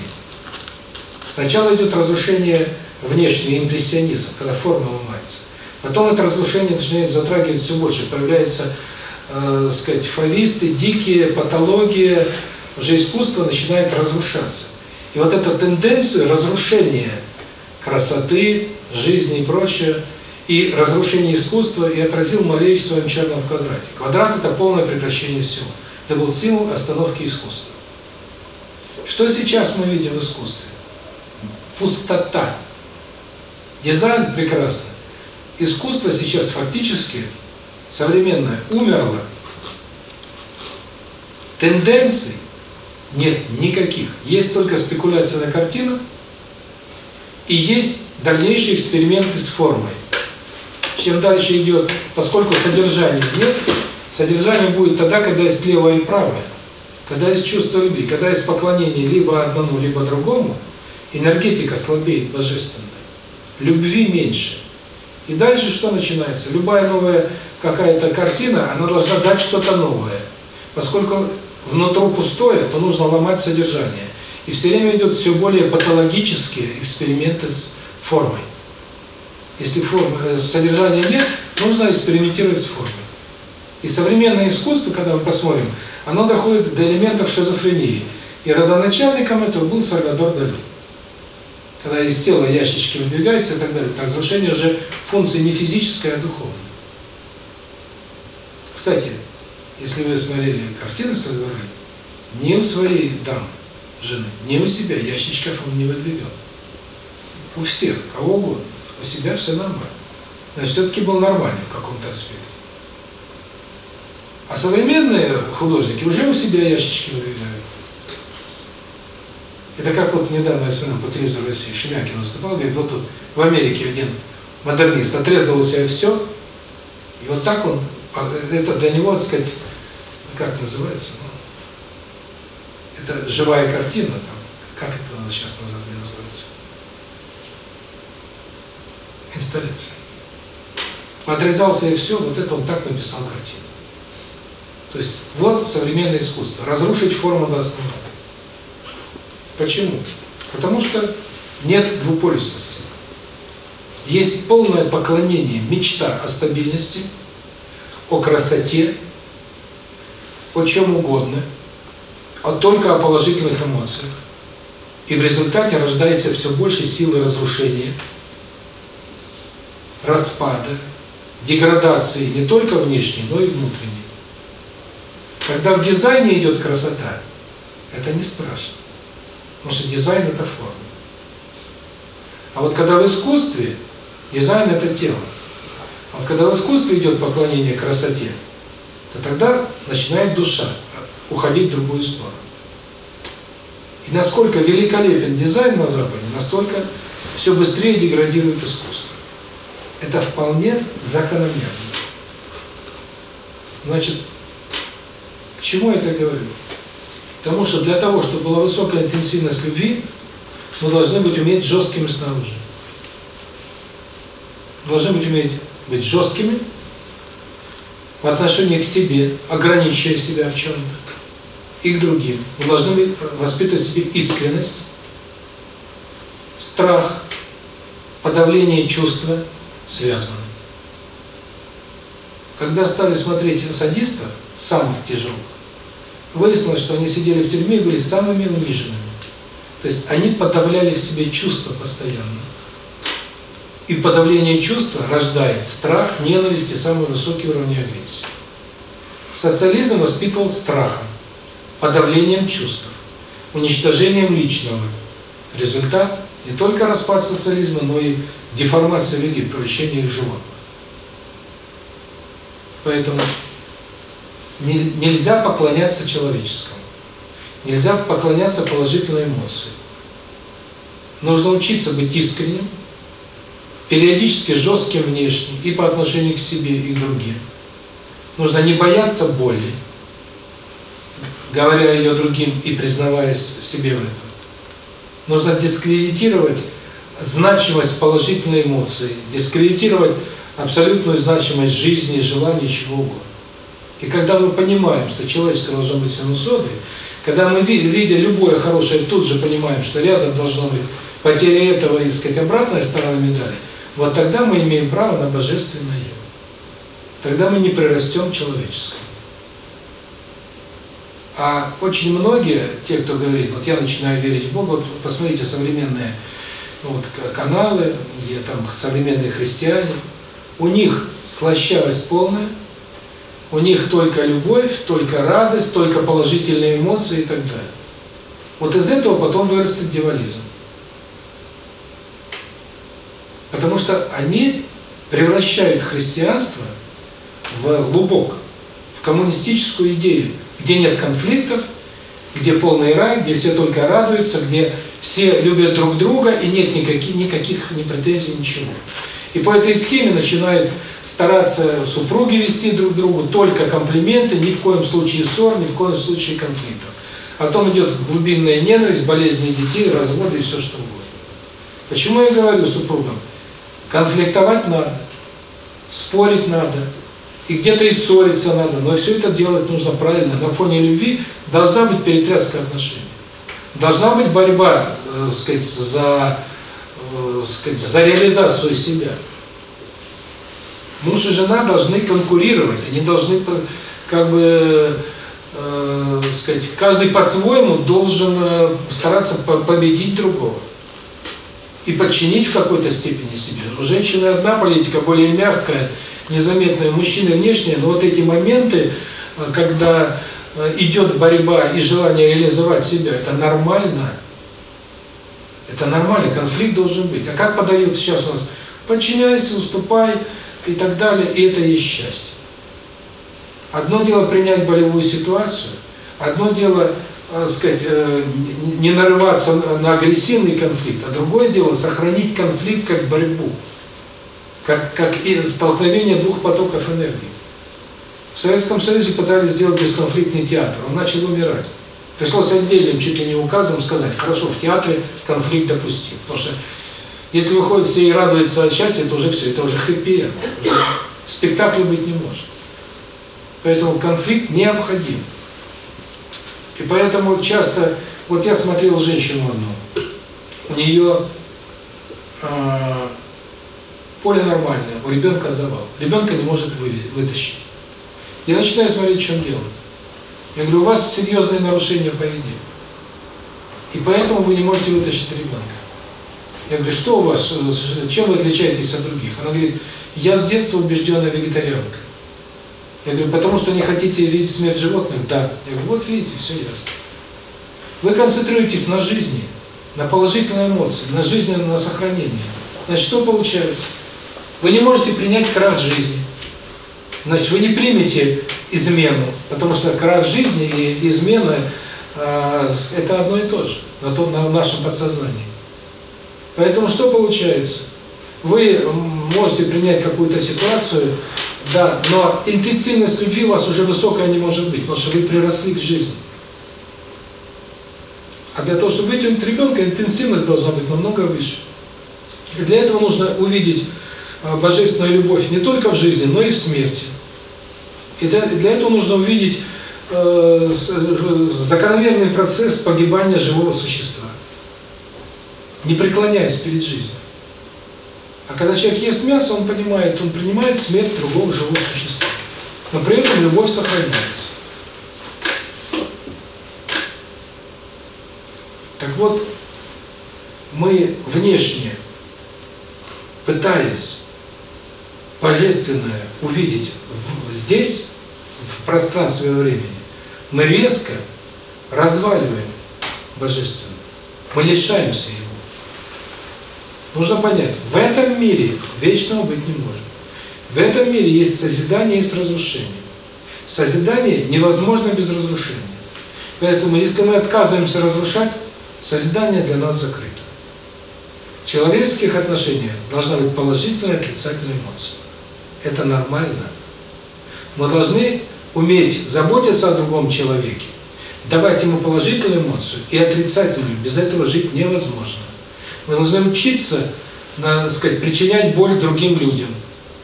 Сначала идет разрушение внешний импрессионизм, когда форма ломается. Потом это разрушение начинает затрагивать все больше. Появляются, э, сказать, фависты, дикие, патологии, уже искусство начинает разрушаться. И вот эту тенденцию разрушения красоты, жизни и прочее, и разрушение искусства, и отразил малейший в своем черном квадрате. Квадрат – это полное прекращение всего. Это был символ остановки искусства. Что сейчас мы видим в искусстве? Пустота. Дизайн прекрасно. Искусство сейчас фактически современное умерло. Тенденций нет никаких. Есть только спекуляция на картинах, и есть дальнейшие эксперименты с формой. Чем дальше идет, поскольку содержания нет, Содержание будет тогда, когда есть левое и правое. Когда есть чувство любви, когда есть поклонение либо одному, либо другому, энергетика слабеет божественная. Любви меньше. И дальше что начинается? Любая новая какая-то картина, она должна дать что-то новое. Поскольку внутри пустое, то нужно ломать содержание. И все время идет все более патологические эксперименты с формой. Если формы, э, содержания нет, нужно экспериментировать с формой. И современное искусство, когда мы посмотрим, оно доходит до элементов шизофрении. И родоначальником этого был Сальвадор Дали. Когда из тела ящички выдвигаются и так далее, это разрушение уже функции не физической, а духовной. Кстати, если вы смотрели картины Сальвадора Дали, ни у своей дамы, жены, ни у себя ящичков он не выдвигал. У всех, кого угодно. У себя все нормально. Значит, все-таки был нормальный в каком-то аспекте. А современные художники уже у себя ящички выдвигают. Это как вот недавно я смотрел по телевизору России, Шемякин выступал, говорит, вот тут в Америке один модернист отрезал у себя все, и вот так он, а, это для него, так сказать, как называется, ну, это живая картина, там, как это сейчас называется, инсталляция. Отрезался и все, вот это он так написал картину. То есть вот современное искусство. Разрушить форму до основания. Почему? Потому что нет двуполюсности. Есть полное поклонение, мечта о стабильности, о красоте, о чем угодно, а только о положительных эмоциях. И в результате рождается все больше силы разрушения, распада, деградации не только внешней, но и внутренней. Когда в дизайне идет красота, это не страшно. Потому что дизайн – это форма. А вот когда в искусстве, дизайн – это тело. А вот когда в искусстве идет поклонение красоте, то тогда начинает душа уходить в другую сторону. И насколько великолепен дизайн на Западе, настолько все быстрее деградирует искусство. Это вполне закономерно. Значит, к чему я это говорю? Потому что для того, чтобы была высокая интенсивность любви, мы должны быть уметь жесткими снаружи. Должны быть уметь быть жесткими по отношению к себе, ограничивая себя в чем-то, и к другим. Мы должны быть, воспитывать в себе искренность, страх, подавление чувства связаны. Когда стали смотреть садистов, самых тяжелых, выяснилось, что они сидели в тюрьме и были самыми униженными. То есть они подавляли в себе чувства постоянно. И подавление чувства рождает страх, ненависть и самый высокий уровень агрессии. Социализм воспитывал страхом, подавлением чувств, уничтожением личного. Результат не только распад социализма, но и деформация людей, превращение их в животных. Поэтому нельзя поклоняться человеческому. Нельзя поклоняться положительной эмоции. Нужно учиться быть искренним, периодически жестким внешне и по отношению к себе и к другим. Нужно не бояться боли, говоря ее другим и признаваясь себе в этом. Нужно дискредитировать значимость положительной эмоции, дискредитировать абсолютную значимость жизни, желаний, чего угодно. И когда мы понимаем, что человеческое должно быть синусоидой, когда мы, видя любое хорошее, тут же понимаем, что рядом должно быть потеря этого, и, сказать, обратная сторона медали, вот тогда мы имеем право на божественное. Тогда мы не прирастем человеческое. А очень многие, те, кто говорит, вот я начинаю верить в Бога, вот посмотрите современные вот, каналы, где там современные христиане, у них слащавость полная, у них только любовь, только радость, только положительные эмоции и так далее. Вот из этого потом вырастет дьяволизм. Потому что они превращают христианство в глубок, в коммунистическую идею, где нет конфликтов, где полный рай, где все только радуются, где все любят друг друга и нет никаких, никаких ни претензий, ничего. И по этой схеме начинает стараться супруги вести друг другу, только комплименты, ни в коем случае ссор, ни в коем случае конфликтов. Потом идет глубинная ненависть, болезни детей, разводы и все что угодно. Почему я говорю супругам? Конфликтовать надо, спорить надо, и где-то и ссориться надо, но все это делать нужно правильно. На фоне любви должна быть перетряска отношений. Должна быть борьба, э, сказать, за, сказать, за реализацию себя. Муж и жена должны конкурировать, они должны как бы э, сказать, каждый по-своему должен э, стараться победить другого и подчинить в какой-то степени себе. У женщины одна политика, более мягкая, незаметная, у мужчины внешняя, но вот эти моменты, э, когда э, идет борьба и желание реализовать себя, это нормально. Это нормально, конфликт должен быть. А как подают сейчас у нас? Подчиняйся, уступай и так далее, и это есть счастье. Одно дело принять болевую ситуацию, одно дело, э, сказать, э, не нарываться на агрессивный конфликт, а другое дело сохранить конфликт как борьбу, как, как и столкновение двух потоков энергии. В Советском Союзе пытались сделать бесконфликтный театр, он начал умирать. Пришлось отдельным чуть ли не указом сказать, хорошо, в театре конфликт допустим. Потому что если выходит и радуется от счастья, это уже все, это уже хэппи Спектакля быть не может. Поэтому конфликт необходим. И поэтому часто, вот я смотрел женщину одну, у нее э, поле нормальное, у ребенка завал. Ребенка не может вытащить. Я начинаю смотреть, в чем дело. Я говорю, у вас серьезные нарушения поведения. И поэтому вы не можете вытащить ребенка. Я говорю, что у вас, чем вы отличаетесь от других? Она говорит, я с детства убежденная вегетарианка. Я говорю, потому что не хотите видеть смерть животных? Да. Я говорю, вот видите, все ясно. Вы концентрируетесь на жизни, на положительной эмоции, на жизни, на сохранение. Значит, что получается? Вы не можете принять крах жизни. Значит, вы не примете измену, потому что крах жизни и измена э, это одно и то же на, том, на нашем подсознании. Поэтому что получается? Вы можете принять какую-то ситуацию, да, но интенсивность любви у вас уже высокая не может быть, потому что вы приросли к жизни. А для того, чтобы вытянуть ребенка, интенсивность должна быть намного выше. И для этого нужно увидеть а, божественную любовь не только в жизни, но и в смерти. И для, этого нужно увидеть э, закономерный процесс погибания живого существа, не преклоняясь перед жизнью. А когда человек ест мясо, он понимает, он принимает смерть другого живого существа. Но при этом любовь сохраняется. Так вот, мы внешне, пытаясь божественное увидеть здесь, в пространстве и времени, мы резко разваливаем божественное. Мы лишаемся его. Нужно понять, в этом мире вечного быть не может. В этом мире есть созидание, есть разрушение. Созидание невозможно без разрушения. Поэтому, если мы отказываемся разрушать, созидание для нас закрыто. В человеческих отношениях должна быть положительная отрицательная эмоция. Это нормально. Мы должны уметь заботиться о другом человеке, давать ему положительную эмоцию и отрицательную. Без этого жить невозможно. Мы должны учиться, так сказать, причинять боль другим людям,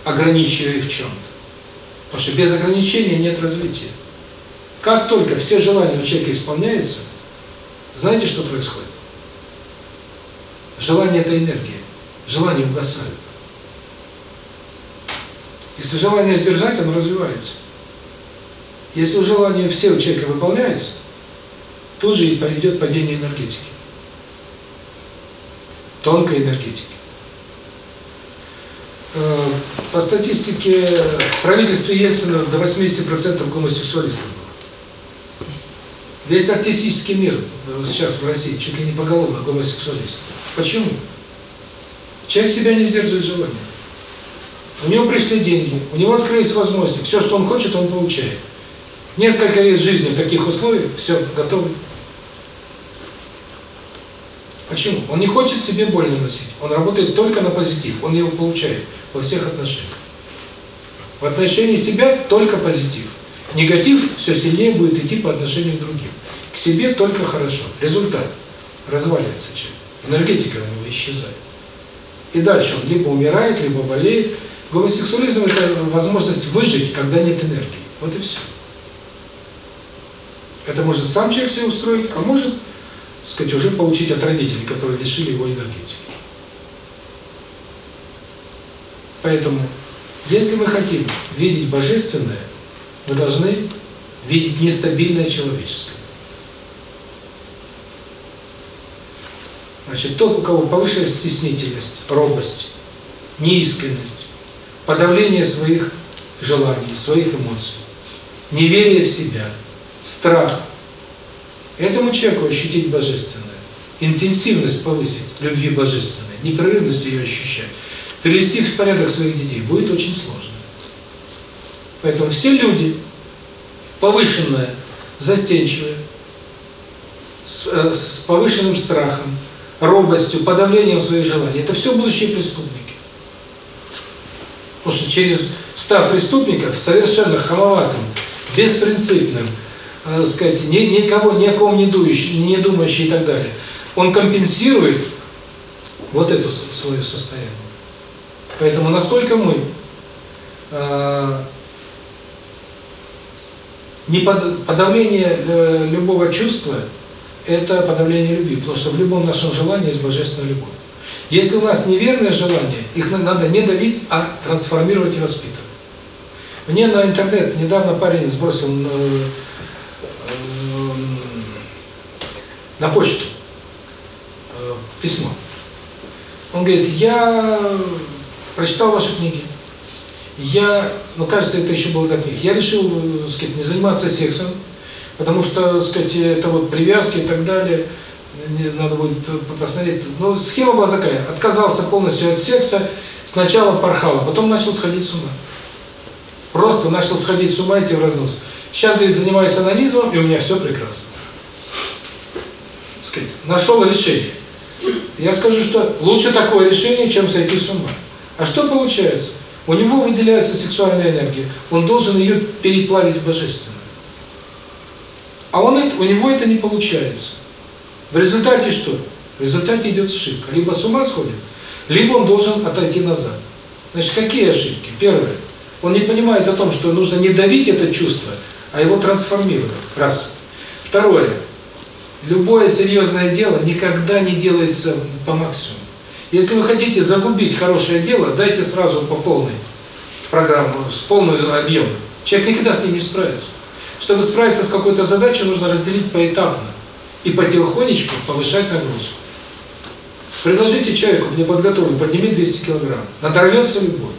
ограничивая их в чем-то. Потому что без ограничения нет развития. Как только все желания у человека исполняются, знаете, что происходит? Желание – это энергия. Желание угасает. Если желание сдержать, оно развивается. Если желание все у человека выполняется, тут же идет падение энергетики тонкой энергетики. Э, по статистике в правительстве Ельцина до 80% гомосексуалистов было. Весь артистический мир сейчас в России чуть ли не поголовно гомосексуалист. Почему? Человек себя не сдерживает желания. У него пришли деньги, у него открылись возможности. Все, что он хочет, он получает. Несколько лет жизни в таких условиях, все, готово. Почему? Он не хочет себе боль наносить. Он работает только на позитив. Он его получает во всех отношениях. В отношении себя только позитив. Негатив все сильнее будет идти по отношению к другим. К себе только хорошо. Результат. Разваливается человек. Энергетика у него исчезает. И дальше он либо умирает, либо болеет. Гомосексуализм – это возможность выжить, когда нет энергии. Вот и все. Это может сам человек себе устроить, а может, так сказать, уже получить от родителей, которые лишили его энергетики. Поэтому, если мы хотим видеть божественное, мы должны видеть нестабильное человеческое. Значит, тот, у кого повышенная стеснительность, робость, неискренность, подавление своих желаний, своих эмоций, неверие в себя, страх, этому человеку ощутить божественное, интенсивность повысить любви божественной, непрерывность ее ощущать, привести в порядок своих детей будет очень сложно. Поэтому все люди, повышенные, застенчивые, с, э, с повышенным страхом, робостью, подавлением своих желаний, это все будущие преступники. Потому что через став преступников, совершенно хамоватым, беспринципным, э, сказать, ни, никого, ни о ком не, дующий, не думающий и так далее, он компенсирует вот это свое состояние. Поэтому настолько мы э, не под, подавление э, любого чувства – это подавление любви, потому что в любом нашем желании есть божественная любовь. Если у нас неверное желание, их надо не давить, а трансформировать и воспитывать. Мне на интернет недавно парень сбросил на, э, на почту э, письмо. Он говорит, я прочитал ваши книги. Я, ну кажется, это еще было до книг, я решил, так сказать, не заниматься сексом, потому что, так сказать, это вот привязки и так далее, надо будет посмотреть. Ну, схема была такая, отказался полностью от секса, сначала порхал, а потом начал сходить с ума. Просто начал сходить с ума, идти в разнос. Сейчас, говорит, занимаюсь анонизмом, и у меня все прекрасно. Сказать, нашел решение. Я скажу, что лучше такое решение, чем сойти с ума. А что получается? У него выделяется сексуальная энергия, он должен ее переплавить в божественную. А он это, у него это не получается. В результате что? В результате идет ошибка. Либо с ума сходит, либо он должен отойти назад. Значит, какие ошибки? Первое. Он не понимает о том, что нужно не давить это чувство, а его трансформировать. Раз. Второе. Любое серьезное дело никогда не делается по максимуму. Если вы хотите загубить хорошее дело, дайте сразу по полной программу, с полным объемом. Человек никогда с ним не справится. Чтобы справиться с какой-то задачей, нужно разделить поэтапно и потихонечку повышать нагрузку. Предложите человеку, не подготовлен, подними 200 килограмм, надорвется любой.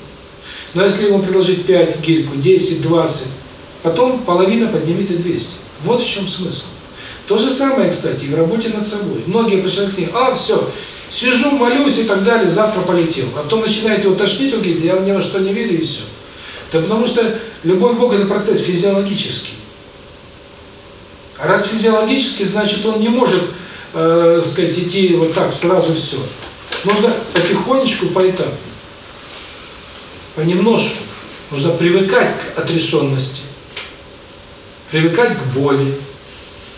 Но если ему предложить 5 гильку, 10, 20, потом половина поднимите 200. Вот в чем смысл. То же самое, кстати, и в работе над собой. Многие пришли к ней, а, все, Сижу, молюсь и так далее, завтра полетел. А потом начинаете его тошнить, он говорит, я ни на что не верю и все. Да потому что любой Бог – это процесс физиологический. А раз физиологический, значит, он не может, э, сказать, идти вот так, сразу все. Нужно потихонечку, поэтапно. Понемножку. Нужно привыкать к отрешенности, привыкать к боли,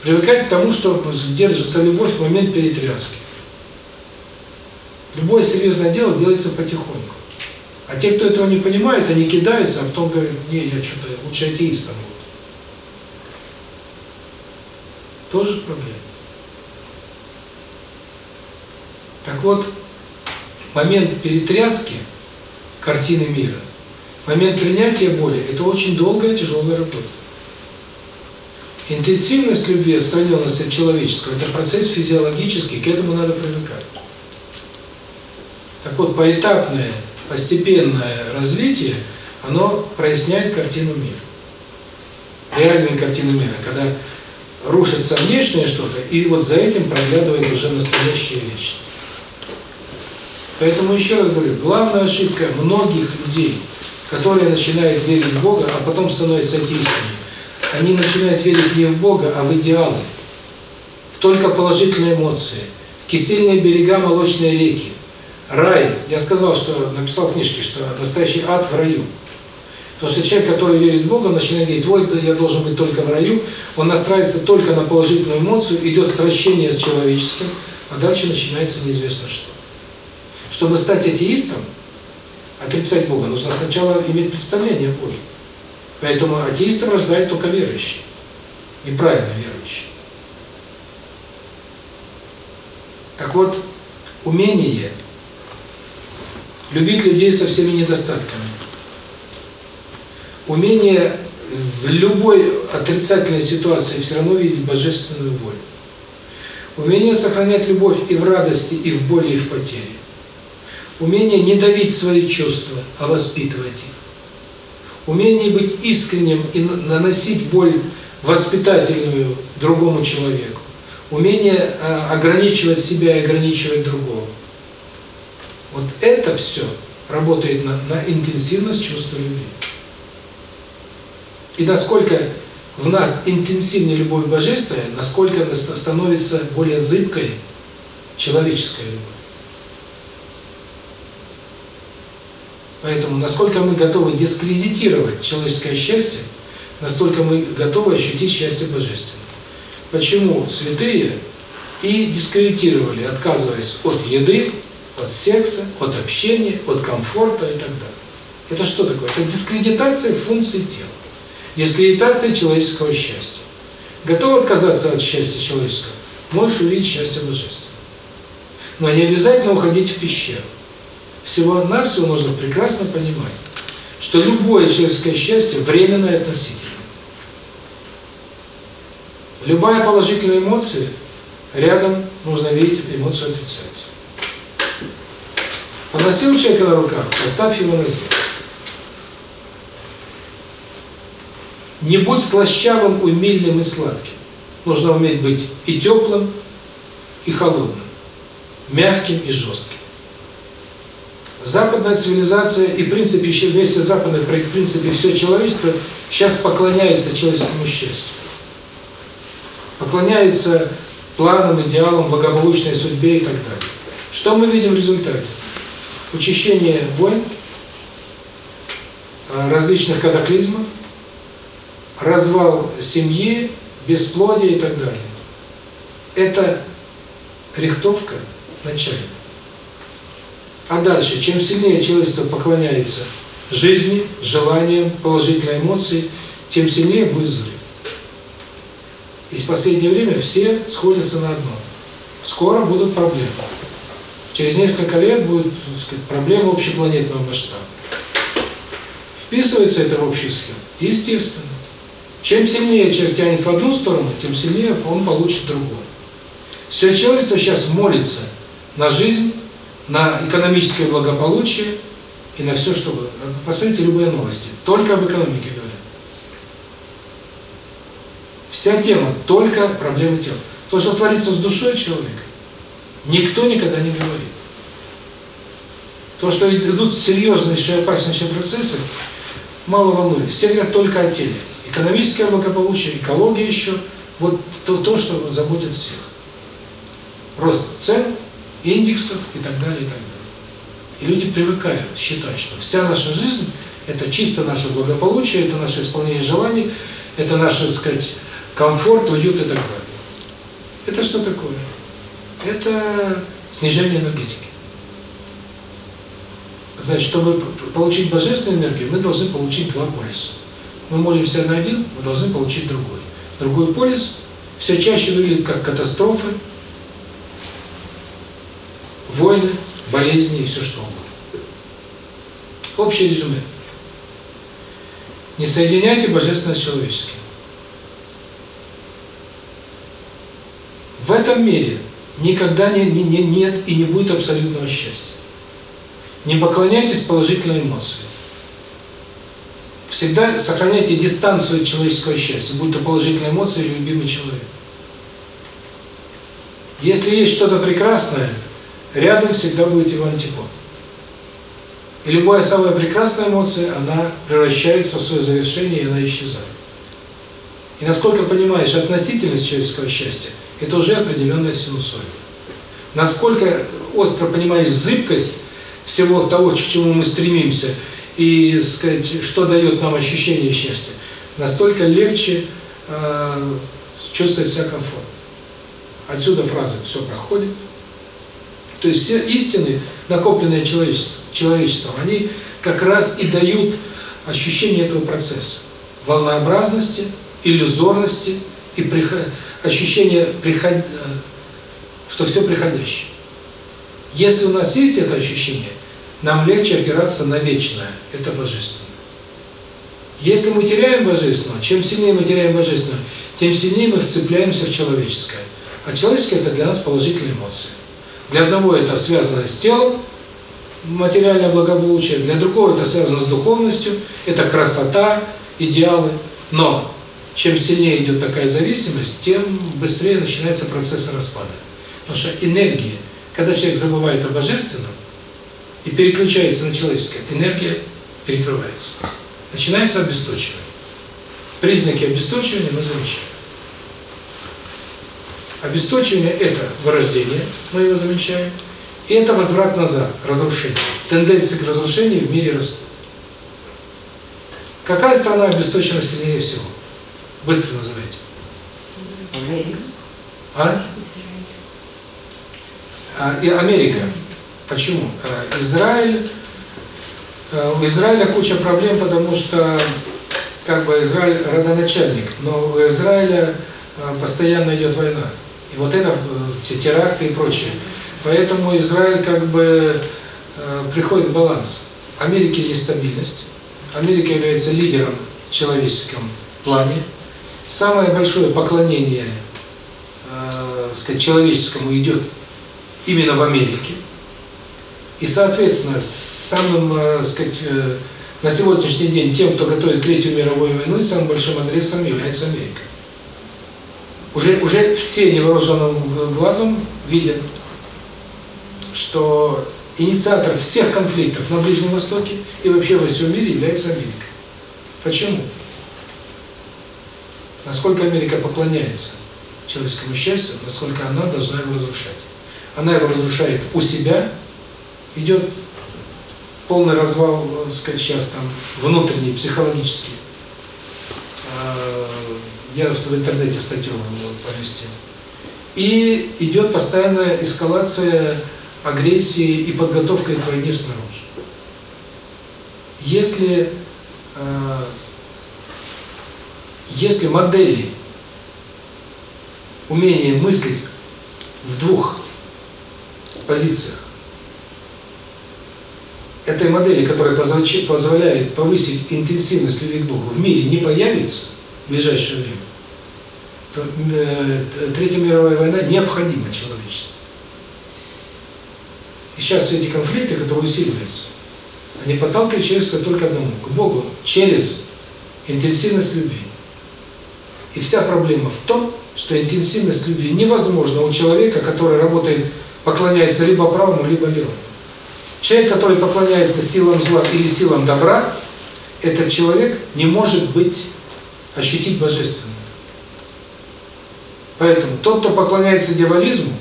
привыкать к тому, что держится любовь в момент перетряски. Любое серьезное дело делается потихоньку. А те, кто этого не понимает, они кидаются, а потом говорят, не, я что-то лучше атеистом буду. Тоже проблема. Так вот, момент перетряски картины мира, момент принятия боли – это очень долгая, тяжелая работа. Интенсивность любви, отстраненность от человеческого – это процесс физиологический, к этому надо привыкать. Так вот, поэтапное, постепенное развитие, оно проясняет картину мира. Реальную картину мира, когда рушится внешнее что-то, и вот за этим проглядывает уже настоящее вечное. Поэтому еще раз говорю, главная ошибка многих людей, которые начинают верить в Бога, а потом становятся атеистами, они начинают верить не в Бога, а в идеалы, в только положительные эмоции, в кисельные берега молочной реки, Рай, я сказал, что написал в книжке, что настоящий ад в раю. Потому что человек, который верит в Бога, начинает говорить, вот я должен быть только в раю, он настраивается только на положительную эмоцию, идет сращение с человеческим, а дальше начинается неизвестно что. Чтобы стать атеистом, отрицать Бога, нужно сначала иметь представление о Боге. Поэтому атеистом рождает только верующий, неправильно верующий. Так вот, умение любить людей со всеми недостатками, умение в любой отрицательной ситуации все равно видеть божественную боль, умение сохранять любовь и в радости, и в боли, и в потере, умение не давить свои чувства, а воспитывать их, умение быть искренним и наносить боль воспитательную другому человеку, умение ограничивать себя и ограничивать другого. Вот это все работает на, на интенсивность чувства любви. И насколько в нас интенсивнее любовь божественная, насколько она становится более зыбкой человеческая любовь. Поэтому, насколько мы готовы дискредитировать человеческое счастье, настолько мы готовы ощутить счастье божественное. Почему святые и дискредитировали, отказываясь от еды, от секса, от общения, от комфорта и так далее. Это что такое? Это дискредитация функций тела, дискредитация человеческого счастья. Готов отказаться от счастья человеческого, можешь увидеть счастье божественное. Но не обязательно уходить в пещеру. Всего-навсего нужно прекрасно понимать, что любое человеческое счастье временное и относительно. Любая положительная эмоция, рядом нужно видеть эмоцию отрицать. Поносил человека на руках, оставь его на землю. Не будь слащавым, умильным и сладким. Нужно уметь быть и теплым, и холодным, мягким и жестким. Западная цивилизация и, в принципе, еще вместе с западной, в принципе, все человечество сейчас поклоняется человеческому счастью поклоняется планам, идеалам, благополучной судьбе и так далее. Что мы видим в результате? Учащение войн, э, различных катаклизмов, развал семьи, бесплодие и так далее. Это рихтовка начальная. А дальше, чем сильнее человечество поклоняется жизни, желаниям, положительной эмоции, тем сильнее будет взрыв. И в последнее время все сходятся на одном. Скоро будут проблемы. Через несколько лет будут сказать, проблемы общепланетного масштаба. Вписывается это в общий схему? Естественно. Чем сильнее человек тянет в одну сторону, тем сильнее он получит другую. Все человечество сейчас молится на жизнь, на экономическое благополучие и на все, что... Посмотрите любые новости. Только об экономике говорят. Вся тема только проблемы тела. То, что творится с душой человека, никто никогда не говорит. То, что идут серьезнейшие, опаснейшие процессы, мало волнует. Все говорят только о теле. Экономическое благополучие, экология еще, вот то, то что заботит всех. Рост цен, индексов и так далее, и так далее. И люди привыкают считать, что вся наша жизнь – это чисто наше благополучие, это наше исполнение желаний, это наше, так сказать, комфорт, уют и так далее. Это что такое? Это снижение энергетики. Значит, чтобы получить божественную энергию, мы должны получить два полюса. Мы молимся на один, мы должны получить другой. Другой полюс все чаще выглядит как катастрофы, войны, болезни и все что угодно. Общее резюме. Не соединяйте божественное с человеческим. В этом мире никогда не, не, не, нет и не будет абсолютного счастья. Не поклоняйтесь положительной эмоции. Всегда сохраняйте дистанцию человеческого счастья, будь то положительная эмоция или любимый человек. Если есть что-то прекрасное, рядом всегда будет его антипод. И любая самая прекрасная эмоция, она превращается в свое завершение, и она исчезает. И насколько понимаешь относительность человеческого счастья – это уже определенная синусоида. Насколько остро понимаешь зыбкость всего того, к чему мы стремимся, и, сказать, что дает нам ощущение счастья, настолько легче э, чувствовать себя комфортно. Отсюда фраза «все проходит». То есть все истины, накопленные человечеством, человечеством, они как раз и дают ощущение этого процесса. Волнообразности, иллюзорности и приход... ощущение, приход... Э, что все приходящее. Если у нас есть это ощущение, нам легче опираться на вечное, это божественное. Если мы теряем божественное, чем сильнее мы теряем божественное, тем сильнее мы вцепляемся в человеческое. А человеческое – это для нас положительные эмоции. Для одного это связано с телом, материальное благополучие, для другого это связано с духовностью, это красота, идеалы. Но чем сильнее идет такая зависимость, тем быстрее начинается процесс распада. Потому что энергия, когда человек забывает о божественном и переключается на человеческое, энергия перекрывается. Начинается обесточивание. Признаки обесточивания мы замечаем. Обесточивание – это вырождение, мы его замечаем, и это возврат назад, разрушение. Тенденции к разрушению в мире растут. Какая страна обесточена сильнее всего? Быстро называйте. Америка. А? а? И Америка. Почему? А, Израиль, а, у Израиля куча проблем, потому что как бы Израиль родоначальник, но у Израиля а, постоянно идет война. И вот это, э, теракты и прочее. Поэтому Израиль как бы э, приходит в баланс. Америке есть стабильность. Америка является лидером в человеческом плане. Самое большое поклонение э, сказать, человеческому идет именно в Америке. И, соответственно, самым, э, сказать, э, на сегодняшний день тем, кто готовит Третью мировую войну, самым большим агрессором является Америка. Уже, уже все невооруженным глазом видят, что инициатор всех конфликтов на Ближнем Востоке и вообще во всем мире является Америка. Почему? Насколько Америка поклоняется человеческому счастью, насколько она должна его разрушать. Она его разрушает у себя, идет полный развал, так сказать, сейчас там внутренний, психологический. А, я в интернете статью поместил. И идет постоянная эскалация агрессии и подготовка к войне снаружи. Если, э, если модели умение мыслить в двух позициях, этой модели, которая позволяет повысить интенсивность любви к Богу, в мире не появится в ближайшее время, то э, Третья мировая война необходима человечеству. И сейчас все эти конфликты, которые усиливаются, они подталкивают человечество только одному, к Богу, через интенсивность любви. И вся проблема в том, что интенсивность любви невозможна у человека, который работает, поклоняется либо правому, либо левому. Человек, который поклоняется силам зла или силам добра, этот человек не может быть, ощутить божественное. Поэтому тот, кто поклоняется дьяволизму,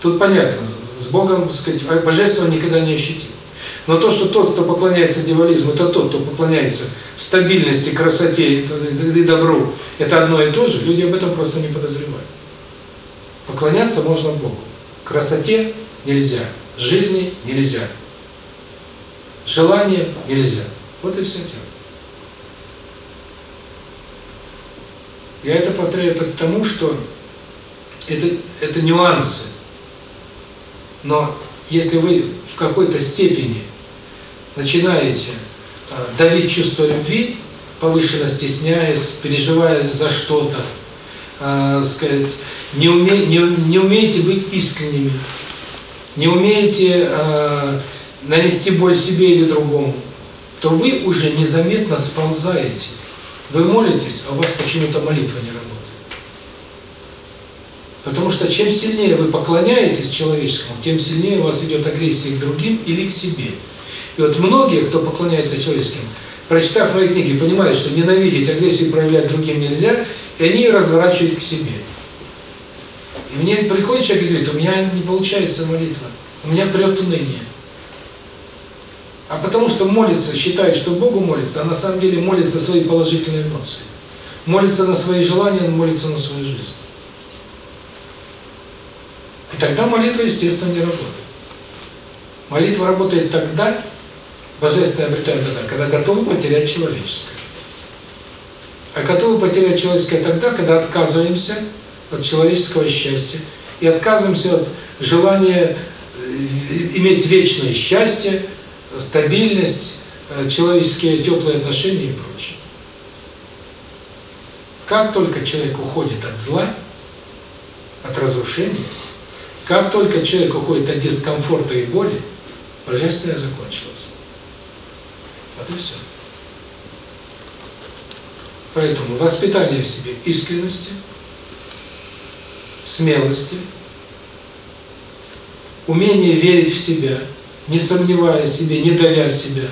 тут понятно, с Богом, сказать, а божество никогда не ощутит. Но то, что тот, кто поклоняется дьяволизму, это тот, кто поклоняется стабильности, красоте и добру, это одно и то же, люди об этом просто не подозревают. Поклоняться можно Богу. Красоте нельзя, жизни нельзя, желание нельзя. Вот и вся тема. Я это повторяю потому, что это, это нюансы. Но если вы в какой-то степени начинаете э, давить чувство любви, повышенно стесняясь, переживая за что-то, э, сказать, не, уме, не, не умеете быть искренними, не умеете э, нанести боль себе или другому, то вы уже незаметно сползаете. Вы молитесь, а у вас почему-то молитва не работает. Потому что чем сильнее вы поклоняетесь человеческому, тем сильнее у вас идет агрессия к другим или к себе. И вот многие, кто поклоняется человеческим, прочитав мои книги, понимают, что ненавидеть, агрессию проявлять другим нельзя, и они ее разворачивают к себе. И мне приходит человек и говорит, у меня не получается молитва, у меня прет уныние. А потому что молится, считает, что Богу молится, а на самом деле молится свои положительные эмоции. Молится на свои желания, молится на свою жизнь. И тогда молитва, естественно, не работает. Молитва работает тогда, божественное обретает тогда, когда готовы потерять человеческое. А готовы потерять человеческое тогда, когда отказываемся от человеческого счастья и отказываемся от желания иметь вечное счастье, стабильность, человеческие теплые отношения и прочее. Как только человек уходит от зла, от разрушения, как только человек уходит от дискомфорта и боли, божественное закончилось. Вот и все. Поэтому воспитание в себе искренности, смелости, умение верить в себя, не сомневая себе, не давя себя,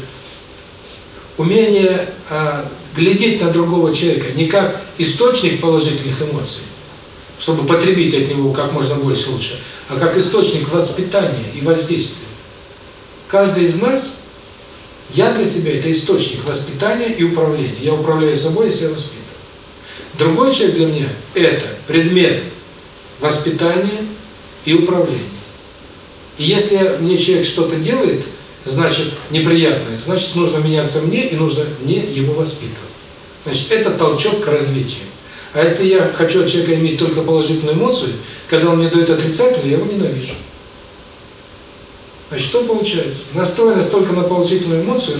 умение а, глядеть на другого человека не как источник положительных эмоций, чтобы потребить от него как можно больше лучше, а как источник воспитания и воздействия. Каждый из нас, я для себя это источник воспитания и управления. Я управляю собой, если я воспитываю. Другой человек для меня – это предмет воспитания и управления. И если мне человек что-то делает, значит, неприятное, значит, нужно меняться мне и нужно мне его воспитывать. Значит, это толчок к развитию. А если я хочу от человека иметь только положительную эмоцию, когда он мне дает отрицательную, я его ненавижу. Значит, что получается? Настроенность только на положительную эмоцию,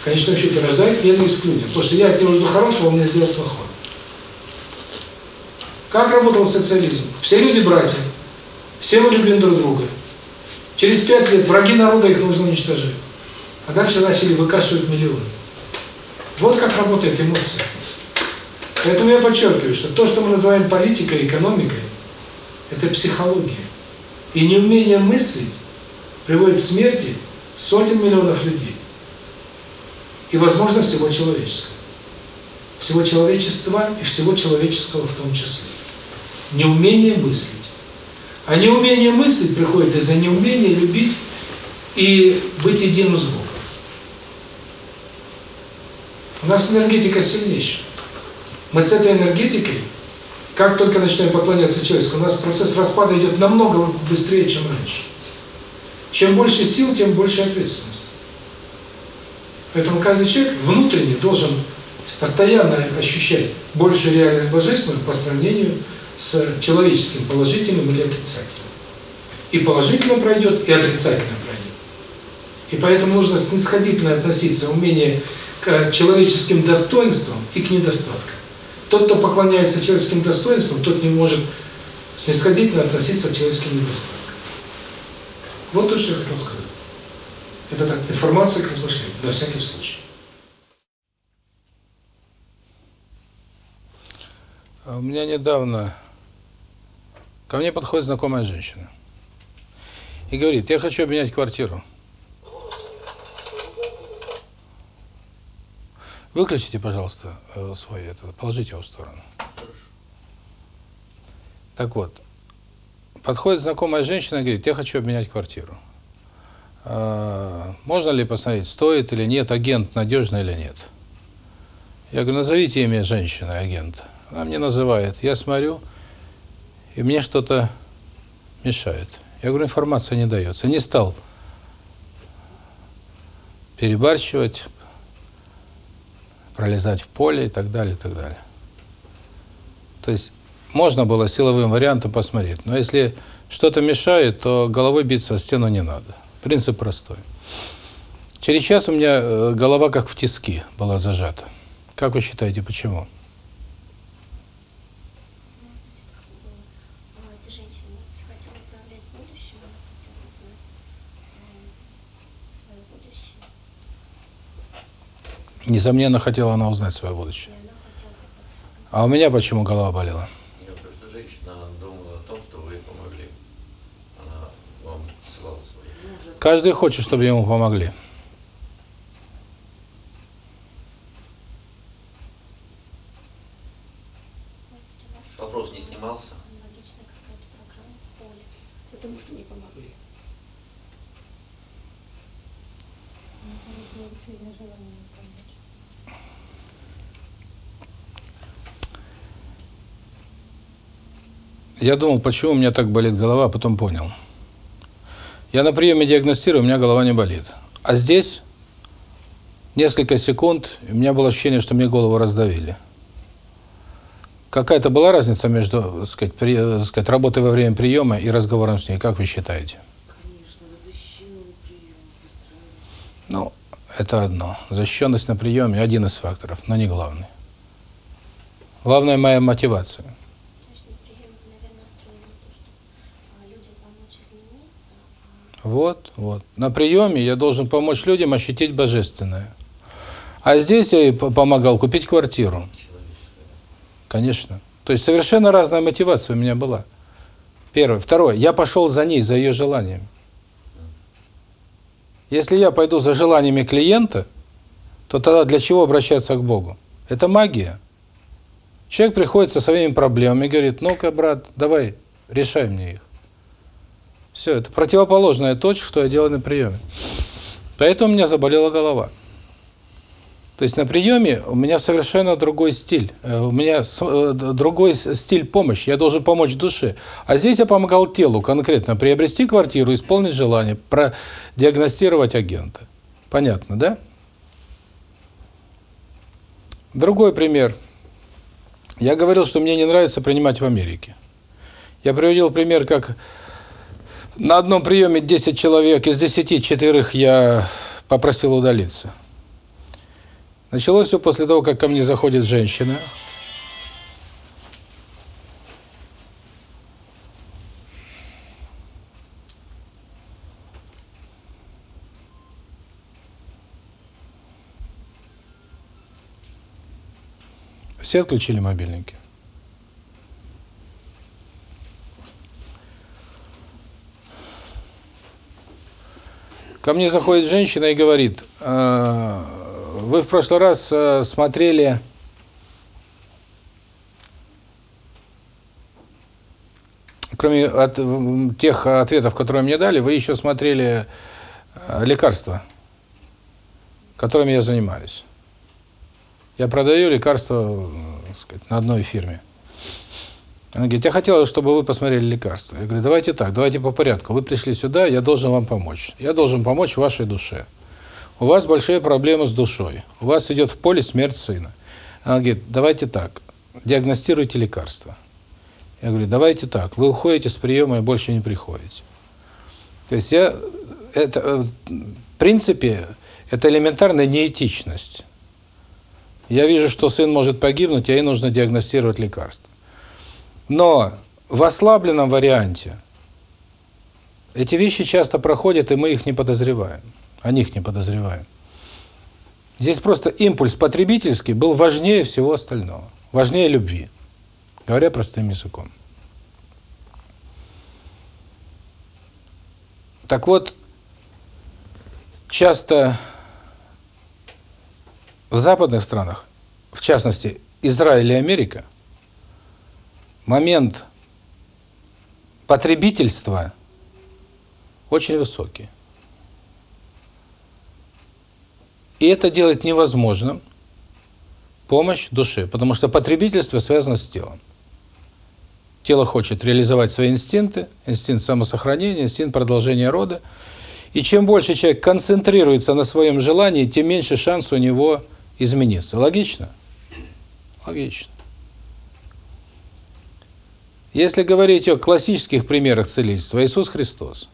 в конечном счете, рождает ненависть к людям. Потому что я от него жду хорошего, он мне сделал плохое. Как работал социализм? Все люди братья, все мы любим друг друга. Через пять лет враги народа их нужно уничтожить. А дальше начали выкашивать миллионы. Вот как работает эмоция. Поэтому я подчеркиваю, что то, что мы называем политикой, экономикой, это психология. И неумение мыслить приводит к смерти сотен миллионов людей. И, возможно, всего человеческого. Всего человечества и всего человеческого в том числе. Неумение мыслить. А неумение мыслить приходит из-за неумения любить и быть единым с Богом. У нас энергетика сильнейшая. Мы с этой энергетикой, как только начинаем поклоняться человечеству, у нас процесс распада идет намного быстрее, чем раньше. Чем больше сил, тем больше ответственность. Поэтому каждый человек внутренне должен постоянно ощущать большую реальность божественную по сравнению с человеческим, положительным или отрицательным. И положительно пройдет, и отрицательно пройдет. И поэтому нужно снисходительно относиться, умение к человеческим достоинствам и к недостаткам. Тот, кто поклоняется человеческим достоинствам, тот не может снисходительно относиться к человеческим недостаткам. Вот то, что я хотел сказать. Это так, информация к размышлению, на всякий случай. У меня недавно ко мне подходит знакомая женщина и говорит, я хочу обменять квартиру. Выключите, пожалуйста, свой это, положите его в сторону. Так вот, подходит знакомая женщина и говорит, я хочу обменять квартиру. Можно ли посмотреть, стоит или нет, агент надежный или нет? Я говорю, назовите имя женщины, агента. Она мне называет. Я смотрю, и мне что-то мешает. Я говорю, информация не дается. Не стал перебарщивать, пролезать в поле и так далее, и так далее. То есть можно было силовым вариантом посмотреть, но если что-то мешает, то головой биться о стену не надо. Принцип простой. Через час у меня голова как в тиски была зажата. Как вы считаете, почему? Несомненно, хотела она узнать свое будущее. А у меня почему голова болела? Нет, потому что женщина думала о том, что вы помогли. Она вам ссылала свои. Каждый хочет, чтобы ему помогли. Вопрос не снимался? Аналогичная какая-то программа в поле, потому что не помогли. Нет сильного желания помочь. Я думал, почему у меня так болит голова, а потом понял. Я на приеме диагностирую, у меня голова не болит. А здесь несколько секунд, у меня было ощущение, что мне голову раздавили. Какая-то была разница между, так сказать, при, так сказать, работой во время приема и разговором с ней, как вы считаете? Конечно, защищенный прием. Ну, это одно. Защищенность на приеме – один из факторов, но не главный. Главное – моя мотивация. То есть на приеме вы, наверное, настроены на то, что а, людям помочь измениться, а Вот, вот. На приеме я должен помочь людям ощутить божественное. А здесь я помогал купить квартиру. Конечно. То есть совершенно разная мотивация у меня была. Первое. Второе. Я пошел за ней, за ее желанием. Если я пойду за желаниями клиента, то тогда для чего обращаться к Богу? Это магия. Человек приходит со своими проблемами и говорит, ну-ка, брат, давай, решай мне их. Все, это противоположная точка, что я делаю на приеме. Поэтому у меня заболела голова. То есть на приеме у меня совершенно другой стиль. Э, У меня э, другой стиль помощи. Я должен помочь душе. А здесь я помогал телу конкретно приобрести квартиру, исполнить желание, продиагностировать агента. Понятно, да? Другой пример. Я говорил, что мне не нравится принимать в Америке. Я приводил пример, как на одном приеме 10 человек, из 10 четверых я попросил удалиться. Началось все после того, как ко мне заходит женщина. Все отключили мобильники. Ко мне заходит женщина и говорит, «Э, вы в прошлый раз э, смотрели кроме от, тех ответов, которые мне дали, вы еще смотрели э, лекарства, которыми я занимаюсь. Я продаю лекарства э, сказать, на одной фирме. Она говорит, я хотела, чтобы вы посмотрели лекарства. Я говорю, давайте так, давайте по порядку. Вы пришли сюда, я должен вам помочь. Я должен помочь вашей душе. У вас большие проблемы с душой. У вас идет в поле смерть сына. Она говорит, давайте так, диагностируйте лекарства. Я говорю, давайте так, вы уходите с приема и больше не приходите. То есть я, это, э, в принципе, это элементарная неэтичность. Я вижу, что сын может погибнуть, а ей нужно диагностировать лекарство. Но в ослабленном варианте эти вещи часто проходят, и мы их не подозреваем. О них не подозреваем. Здесь просто импульс потребительский был важнее всего остального. Важнее любви. Говоря простым языком. Так вот, часто в западных странах, в частности, Израиль и Америка, момент потребительства очень высокий. И это делает невозможным помощь душе, потому что потребительство связано с телом. Тело хочет реализовать свои инстинкты, инстинкт самосохранения, инстинкт продолжения рода. И чем больше человек концентрируется на своем желании, тем меньше шанс у него измениться. Логично? Логично. Если говорить о классических примерах целительства, Иисус Христос,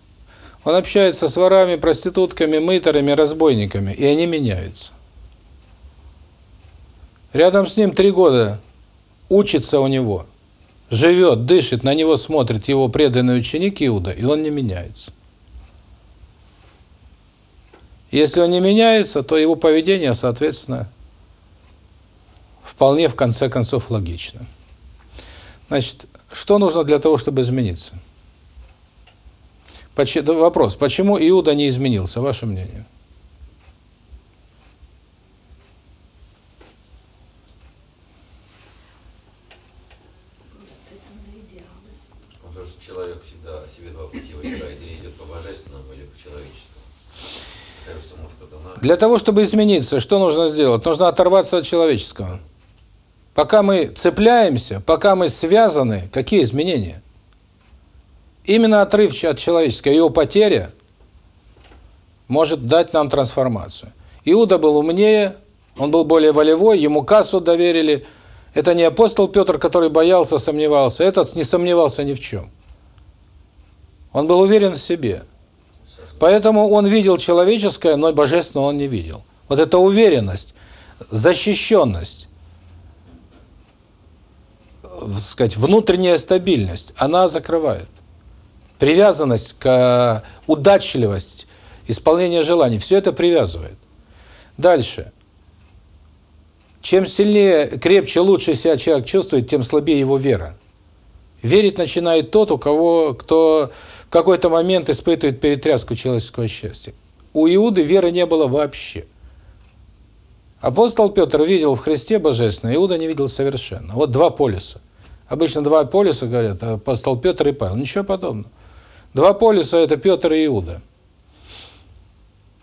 Он общается с ворами, проститутками, мыторами, разбойниками, и они меняются. Рядом с ним три года учится у него, живет, дышит, на него смотрит его преданный ученик Иуда, и он не меняется. Если он не меняется, то его поведение, соответственно, вполне в конце концов логично. Значит, что нужно для того, чтобы измениться? Вопрос, почему Иуда не изменился, ваше мнение? Ну, Потому что человек всегда себе два пути выбирает, или идет по божественному, или по человеческому. Такая установка дана. Для того, чтобы измениться, что нужно сделать? Нужно оторваться от человеческого. Пока мы цепляемся, пока мы связаны, какие изменения? Именно отрыв от человеческого, его потеря может дать нам трансформацию. Иуда был умнее, он был более волевой, ему кассу доверили. Это не апостол Петр, который боялся, сомневался. Этот не сомневался ни в чем. Он был уверен в себе. Поэтому он видел человеческое, но божественное он не видел. Вот эта уверенность, защищенность, сказать, внутренняя стабильность, она закрывает. Привязанность к удачливость, исполнение желаний, все это привязывает. Дальше. Чем сильнее, крепче, лучше себя человек чувствует, тем слабее его вера. Верить начинает тот, у кого, кто в какой-то момент испытывает перетряску человеческого счастья. У Иуды веры не было вообще. Апостол Петр видел в Христе Божественное, Иуда не видел совершенно. Вот два полюса. Обычно два полюса, говорят, апостол Петр и Павел. Ничего подобного. Два полюса – это Петр и Иуда.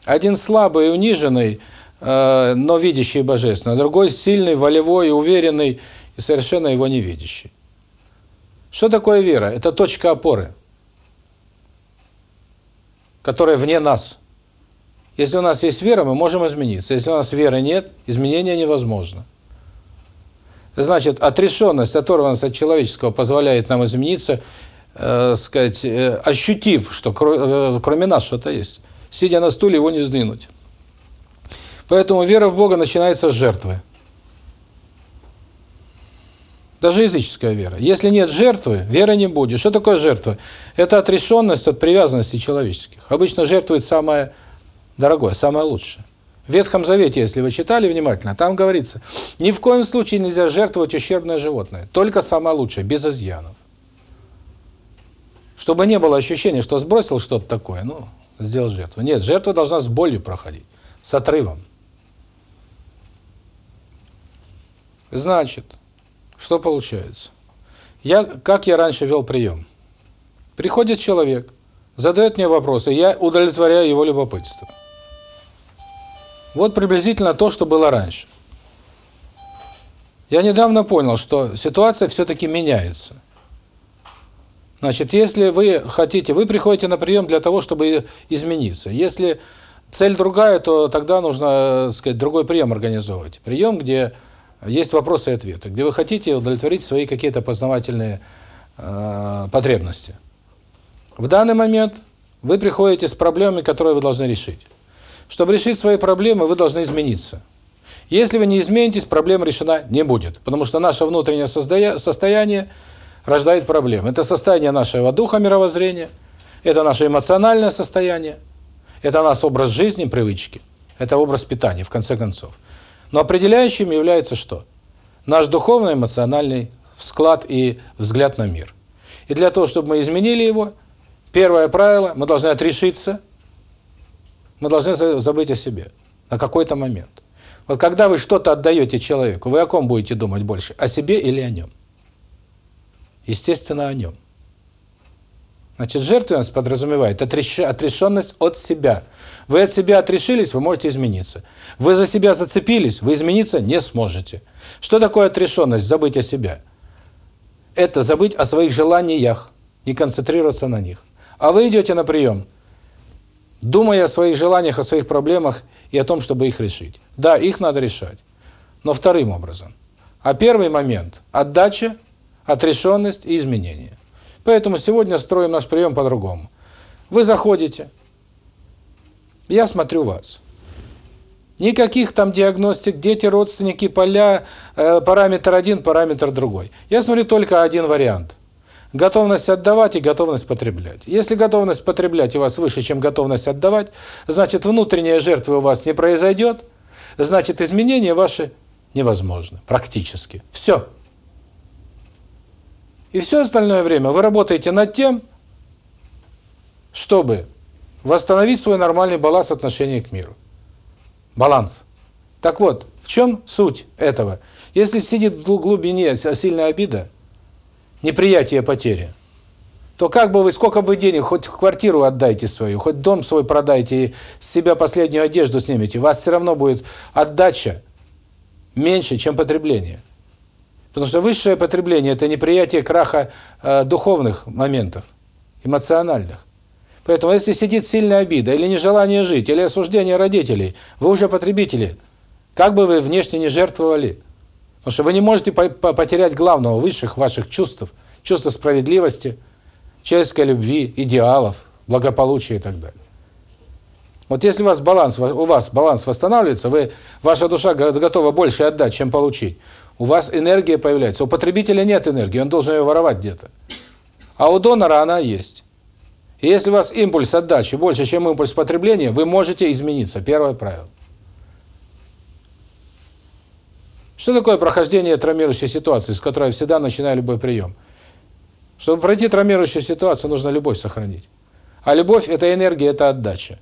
Один слабый и униженный, э, но видящий Божественное, другой сильный, волевой, уверенный и совершенно его не видящий. Что такое вера? Это точка опоры, которая вне нас. Если у нас есть вера, мы можем измениться. Если у нас веры нет, изменения невозможно. Значит, отрешенность, оторванность от человеческого позволяет нам измениться, э, сказать, э, ощутив, что кро, э, кроме нас что-то есть. Сидя на стуле, его не сдвинуть. Поэтому вера в Бога начинается с жертвы. Даже языческая вера. Если нет жертвы, веры не будет. Что такое жертва? Это отрешенность от привязанности человеческих. Обычно жертвует самое дорогое, самое лучшее. В Ветхом Завете, если вы читали внимательно, там говорится, ни в коем случае нельзя жертвовать ущербное животное, только самое лучшее, без изъянов. Чтобы не было ощущения, что сбросил что-то такое, ну, сделал жертву. Нет, жертва должна с болью проходить, с отрывом. Значит, что получается? Я, как я раньше вел прием? Приходит человек, задает мне вопросы, я удовлетворяю его любопытство. Вот приблизительно то, что было раньше. Я недавно понял, что ситуация все-таки меняется. Значит, если вы хотите, вы приходите на прием для того, чтобы измениться. Если цель другая, то тогда нужно, так сказать, другой прием организовывать. Прием, где есть вопросы и ответы, где вы хотите удовлетворить свои какие-то познавательные э, потребности. В данный момент вы приходите с проблемами, которые вы должны решить. Чтобы решить свои проблемы, вы должны измениться. Если вы не изменитесь, проблема решена не будет, потому что наше внутреннее состояние рождает проблемы. Это состояние нашего духа мировоззрения, это наше эмоциональное состояние, это наш образ жизни, привычки, это образ питания, в конце концов. Но определяющим является что? Наш духовный, эмоциональный склад и взгляд на мир. И для того, чтобы мы изменили его, первое правило, мы должны отрешиться, мы должны забыть о себе на какой-то момент. Вот когда вы что-то отдаете человеку, вы о ком будете думать больше? О себе или о нем? Естественно, о нем. Значит, жертвенность подразумевает отрешенность от себя. Вы от себя отрешились, вы можете измениться. Вы за себя зацепились, вы измениться не сможете. Что такое отрешенность, забыть о себе? Это забыть о своих желаниях, не концентрироваться на них. А вы идете на прием, думая о своих желаниях, о своих проблемах и о том, чтобы их решить. Да, их надо решать, но вторым образом. А первый момент – отдача, отрешенность и изменение. Поэтому сегодня строим наш прием по-другому. Вы заходите, я смотрю вас. Никаких там диагностик, дети, родственники, поля, э, параметр один, параметр другой. Я смотрю только один вариант. Готовность отдавать и готовность потреблять. Если готовность потреблять у вас выше, чем готовность отдавать, значит внутренняя жертва у вас не произойдет, значит изменения ваши невозможны, практически. Все. И все остальное время вы работаете над тем, чтобы восстановить свой нормальный баланс отношения к миру. Баланс. Так вот, в чем суть этого? Если сидит в глубине сильная обида, неприятие потери, то как бы вы, сколько бы вы денег, хоть квартиру отдайте свою, хоть дом свой продайте и с себя последнюю одежду снимете, вас все равно будет отдача меньше, чем потребление. Потому что высшее потребление – это неприятие краха э, духовных моментов, эмоциональных. Поэтому если сидит сильная обида, или нежелание жить, или осуждение родителей, вы уже потребители. Как бы вы внешне не жертвовали. Потому что вы не можете по по потерять главного, высших ваших чувств, чувства справедливости, человеческой любви, идеалов, благополучия и так далее. Вот если у вас баланс, у вас баланс восстанавливается, вы, ваша душа готова больше отдать, чем получить, у вас энергия появляется. У потребителя нет энергии, он должен ее воровать где-то. А у донора она есть. И если у вас импульс отдачи больше, чем импульс потребления, вы можете измениться. Первое правило. Что такое прохождение травмирующей ситуации, с которой я всегда начинаю любой прием? Чтобы пройти травмирующую ситуацию, нужно любовь сохранить. А любовь – это энергия, это отдача.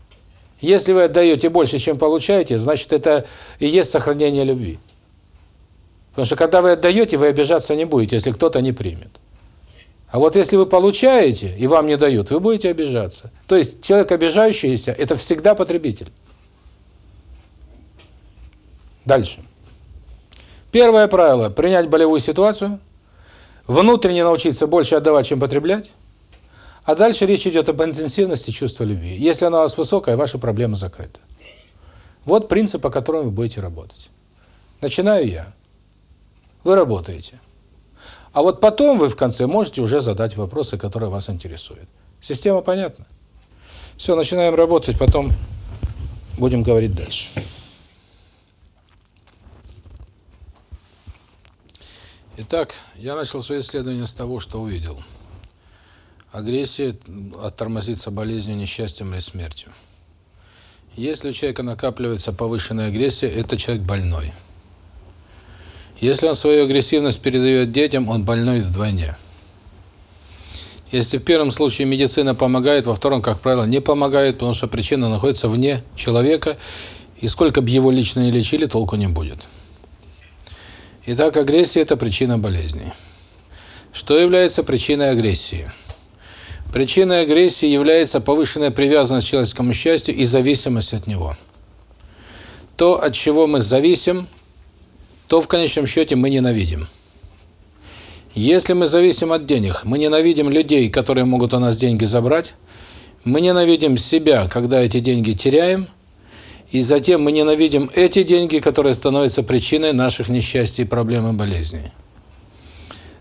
Если вы отдаете больше, чем получаете, значит, это и есть сохранение любви. Потому что когда вы отдаете, вы обижаться не будете, если кто-то не примет. А вот если вы получаете, и вам не дают, вы будете обижаться. То есть человек обижающийся – это всегда потребитель. Дальше. Первое правило – принять болевую ситуацию, внутренне научиться больше отдавать, чем потреблять, а дальше речь идет об интенсивности чувства любви. Если она у вас высокая, ваша проблема закрыта. Вот принцип, по которому вы будете работать. Начинаю я. Вы работаете. А вот потом вы в конце можете уже задать вопросы, которые вас интересуют. Система понятна? Все, начинаем работать, потом будем говорить дальше. Итак, я начал свое исследование с того, что увидел. Агрессия оттормозится болезнью, несчастьем или смертью. Если у человека накапливается повышенная агрессия, это человек больной. Если он свою агрессивность передает детям, он больной вдвойне. Если в первом случае медицина помогает, во втором, как правило, не помогает, потому что причина находится вне человека, и сколько бы его лично не лечили, толку не будет. Итак, агрессия – это причина болезни. Что является причиной агрессии? Причиной агрессии является повышенная привязанность человеческому счастью и зависимость от него. То, от чего мы зависим, то в конечном счете мы ненавидим. Если мы зависим от денег, мы ненавидим людей, которые могут у нас деньги забрать, мы ненавидим себя, когда эти деньги теряем, и затем мы ненавидим эти деньги, которые становятся причиной наших несчастий, проблем и болезней.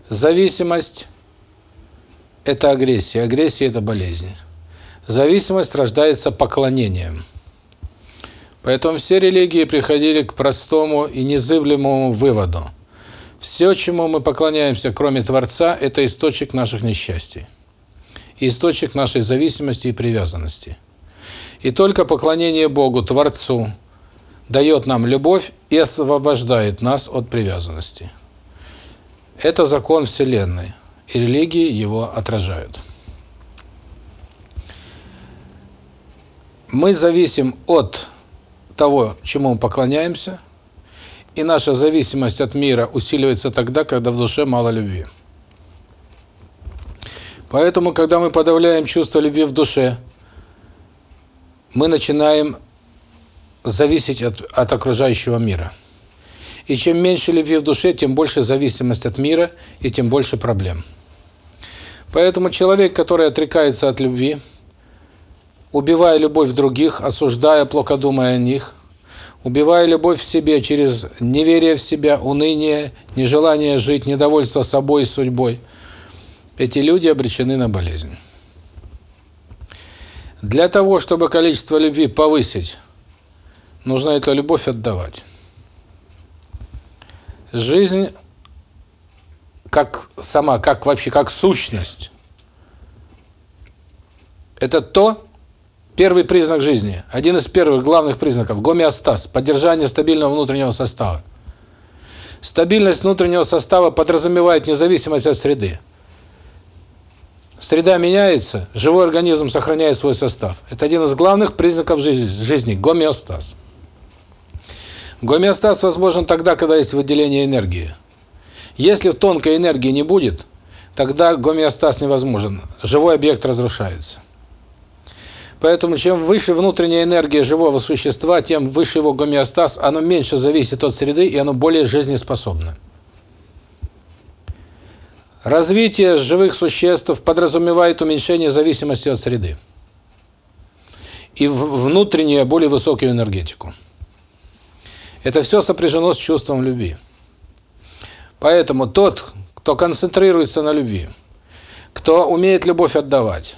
Зависимость – это агрессия, агрессия – это болезнь. Зависимость рождается поклонением – Поэтому все религии приходили к простому и незыблемому выводу. Все, чему мы поклоняемся, кроме Творца, это источник наших несчастий. Источник нашей зависимости и привязанности. И только поклонение Богу, Творцу, дает нам любовь и освобождает нас от привязанности. Это закон Вселенной, и религии его отражают. Мы зависим от того, чему мы поклоняемся, и наша зависимость от мира усиливается тогда, когда в душе мало любви. Поэтому, когда мы подавляем чувство любви в душе, мы начинаем зависеть от, от окружающего мира. И чем меньше любви в душе, тем больше зависимость от мира, и тем больше проблем. Поэтому человек, который отрекается от любви, убивая любовь в других, осуждая, плохо думая о них, убивая любовь в себе через неверие в себя, уныние, нежелание жить, недовольство собой и судьбой, эти люди обречены на болезнь. Для того, чтобы количество любви повысить, нужно эту любовь отдавать. Жизнь как сама, как вообще, как сущность, это то, Первый признак жизни, один из первых главных признаков – гомеостаз, поддержание стабильного внутреннего состава. Стабильность внутреннего состава подразумевает независимость от среды. Среда меняется, живой организм сохраняет свой состав. Это один из главных признаков жизни, гомеостаз. Гомеостаз возможен тогда, когда есть выделение энергии. Если тонкой энергии не будет, тогда гомеостаз невозможен. Живой объект разрушается. Поэтому чем выше внутренняя энергия живого существа, тем выше его гомеостаз, оно меньше зависит от среды, и оно более жизнеспособно. Развитие живых существ подразумевает уменьшение зависимости от среды и внутреннюю, более высокую энергетику. Это все сопряжено с чувством любви. Поэтому тот, кто концентрируется на любви, кто умеет любовь отдавать,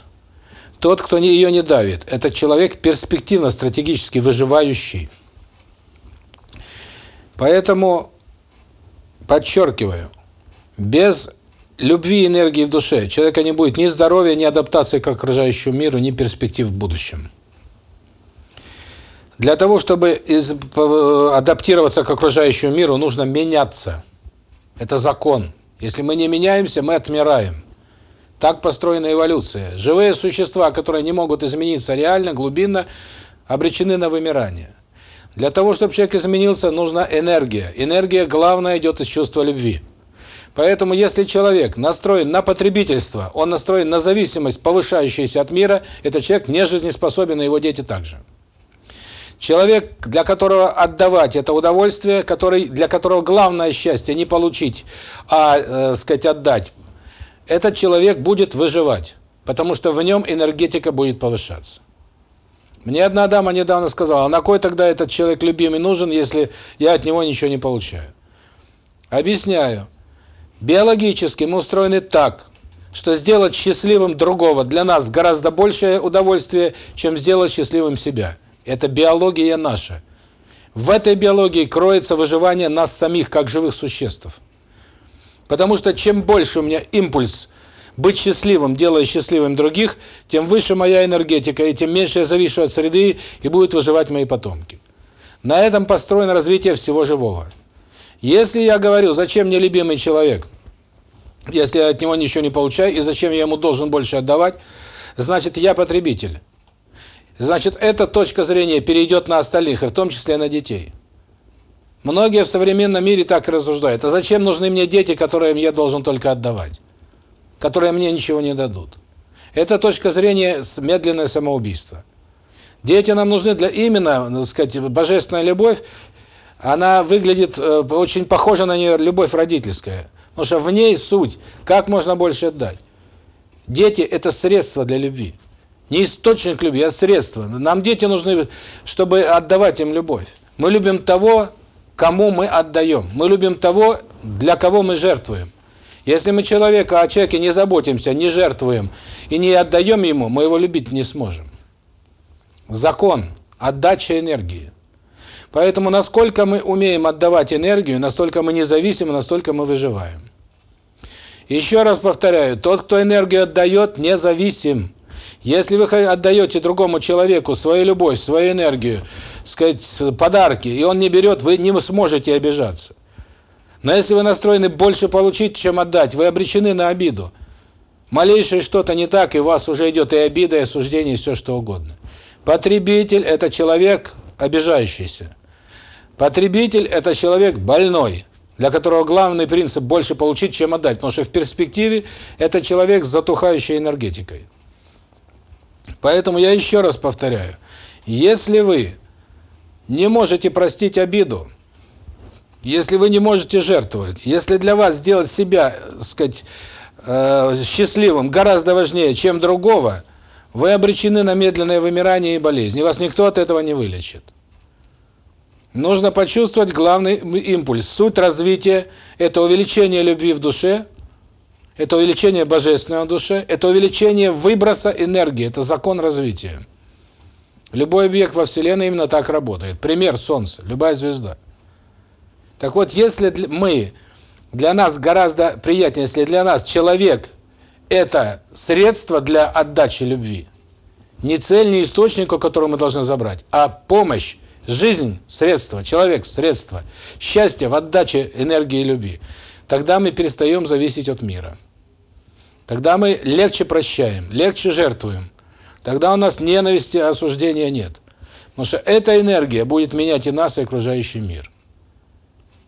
тот, кто ее не давит, это человек перспективно, стратегически выживающий. Поэтому, подчеркиваю, без любви и энергии в душе человека не будет ни здоровья, ни адаптации к окружающему миру, ни перспектив в будущем. Для того, чтобы из, адаптироваться к окружающему миру, нужно меняться. Это закон. Если мы не меняемся, мы отмираем. Так построена эволюция. Живые существа, которые не могут измениться реально, глубинно, обречены на вымирание. Для того, чтобы человек изменился, нужна энергия. Энергия, главное, идет из чувства любви. Поэтому, если человек настроен на потребительство, он настроен на зависимость, повышающуюся от мира, этот человек не жизнеспособен, и его дети также. Человек, для которого отдавать это удовольствие, который для которого главное счастье не получить, а, э, сказать, отдать, этот человек будет выживать, потому что в нем энергетика будет повышаться. Мне одна дама недавно сказала, а на кой тогда этот человек любимый нужен, если я от него ничего не получаю? Объясняю. Биологически мы устроены так, что сделать счастливым другого для нас гораздо большее удовольствие, чем сделать счастливым себя. Это биология наша. В этой биологии кроется выживание нас самих, как живых существ. Потому что чем больше у меня импульс быть счастливым, делая счастливым других, тем выше моя энергетика, и тем меньше я завишу от среды, и будут выживать мои потомки. На этом построено развитие всего живого. Если я говорю, зачем мне любимый человек, если я от него ничего не получаю, и зачем я ему должен больше отдавать, значит, я потребитель. Значит, эта точка зрения перейдет на остальных, и в том числе на детей. Многие в современном мире так и рассуждают. А зачем нужны мне дети, которым я должен только отдавать? Которые мне ничего не дадут. Это точка зрения медленное самоубийство. Дети нам нужны для именно, так сказать, божественная любовь, она выглядит э, очень похожа на нее любовь родительская. Потому что в ней суть, как можно больше отдать. Дети – это средство для любви. Не источник любви, а средство. Нам дети нужны, чтобы отдавать им любовь. Мы любим того, кому мы отдаем. Мы любим того, для кого мы жертвуем. Если мы человека, о человеке не заботимся, не жертвуем и не отдаем ему, мы его любить не сможем. Закон отдача энергии. Поэтому насколько мы умеем отдавать энергию, настолько мы независимы, настолько мы выживаем. Еще раз повторяю, тот, кто энергию отдает, независим. Если вы отдаете другому человеку свою любовь, свою энергию, сказать, подарки, и он не берет, вы не сможете обижаться. Но если вы настроены больше получить, чем отдать, вы обречены на обиду. Малейшее что-то не так, и у вас уже идет и обида, и осуждение, и все что угодно. Потребитель – это человек обижающийся. Потребитель – это человек больной, для которого главный принцип – больше получить, чем отдать, потому что в перспективе это человек с затухающей энергетикой. Поэтому я еще раз повторяю, если вы не можете простить обиду, если вы не можете жертвовать, если для вас сделать себя, так сказать, э, счастливым гораздо важнее, чем другого, вы обречены на медленное вымирание и болезнь, и вас никто от этого не вылечит. Нужно почувствовать главный импульс. Суть развития – это увеличение любви в душе, это увеличение божественного в душе, это увеличение выброса энергии, это закон развития. Любой объект во Вселенной именно так работает. Пример Солнце, любая звезда. Так вот, если мы, для нас гораздо приятнее, если для нас человек – это средство для отдачи любви, не цель, не источник, который мы должны забрать, а помощь, жизнь – средство, человек – средство, счастье в отдаче энергии любви, тогда мы перестаем зависеть от мира. Тогда мы легче прощаем, легче жертвуем – Тогда у нас ненависти, осуждения нет. Потому что эта энергия будет менять и нас, и окружающий мир.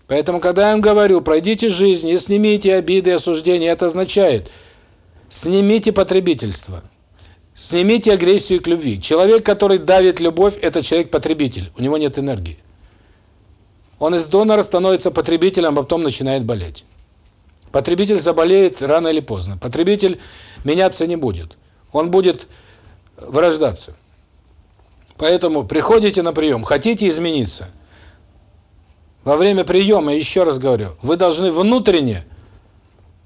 Поэтому, когда я им говорю, пройдите жизнь и снимите обиды и осуждения, это означает, снимите потребительство, снимите агрессию к любви. Человек, который давит любовь, это человек-потребитель, у него нет энергии. Он из донора становится потребителем, а потом начинает болеть. Потребитель заболеет рано или поздно. Потребитель меняться не будет. Он будет вырождаться. Поэтому приходите на прием, хотите измениться. Во время приема, еще раз говорю, вы должны внутренне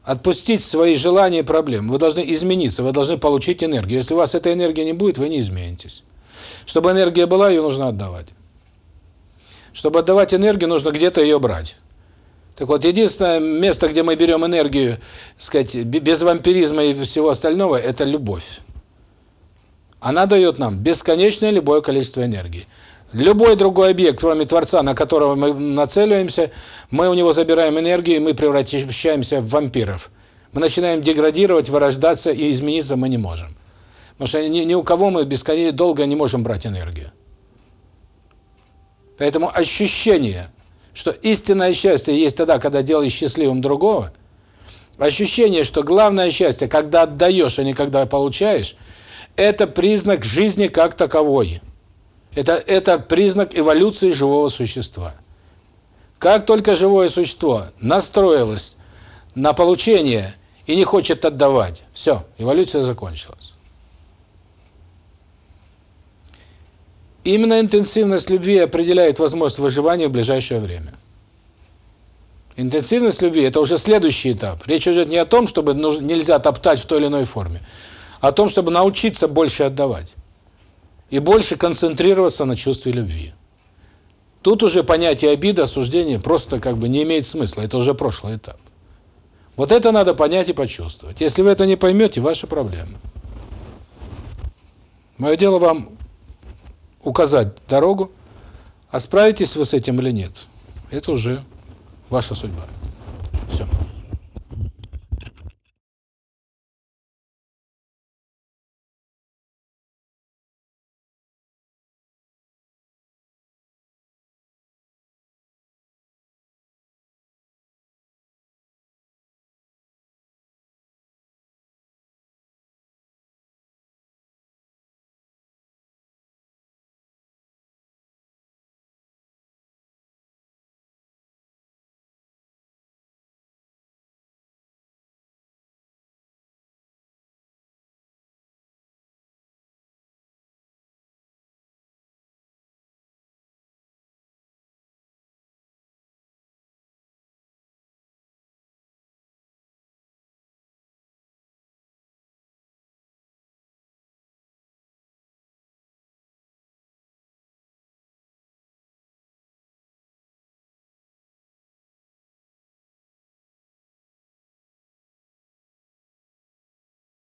отпустить свои желания и проблемы. Вы должны измениться, вы должны получить энергию. Если у вас этой энергии не будет, вы не изменитесь. Чтобы энергия была, ее нужно отдавать. Чтобы отдавать энергию, нужно где-то ее брать. Так вот, единственное место, где мы берем энергию, сказать, без вампиризма и всего остального, это любовь. Она дает нам бесконечное любое количество энергии. Любой другой объект, кроме Творца, на которого мы нацеливаемся, мы у него забираем энергию, и мы превращаемся в вампиров. Мы начинаем деградировать, вырождаться, и измениться мы не можем. Потому что ни, ни у кого мы бесконечно долго не можем брать энергию. Поэтому ощущение, что истинное счастье есть тогда, когда делаешь счастливым другого, ощущение, что главное счастье, когда отдаешь, а не когда получаешь, это признак жизни как таковой. Это, это признак эволюции живого существа. Как только живое существо настроилось на получение и не хочет отдавать, все, эволюция закончилась. Именно интенсивность любви определяет возможность выживания в ближайшее время. Интенсивность любви – это уже следующий этап. Речь идет не о том, чтобы нельзя топтать в той или иной форме, а о том, чтобы научиться больше отдавать и больше концентрироваться на чувстве любви. Тут уже понятие обиды, осуждения просто как бы не имеет смысла, это уже прошлый этап. Вот это надо понять и почувствовать. Если вы это не поймете, ваша проблема. Мое дело вам указать дорогу, а справитесь вы с этим или нет, это уже ваша судьба.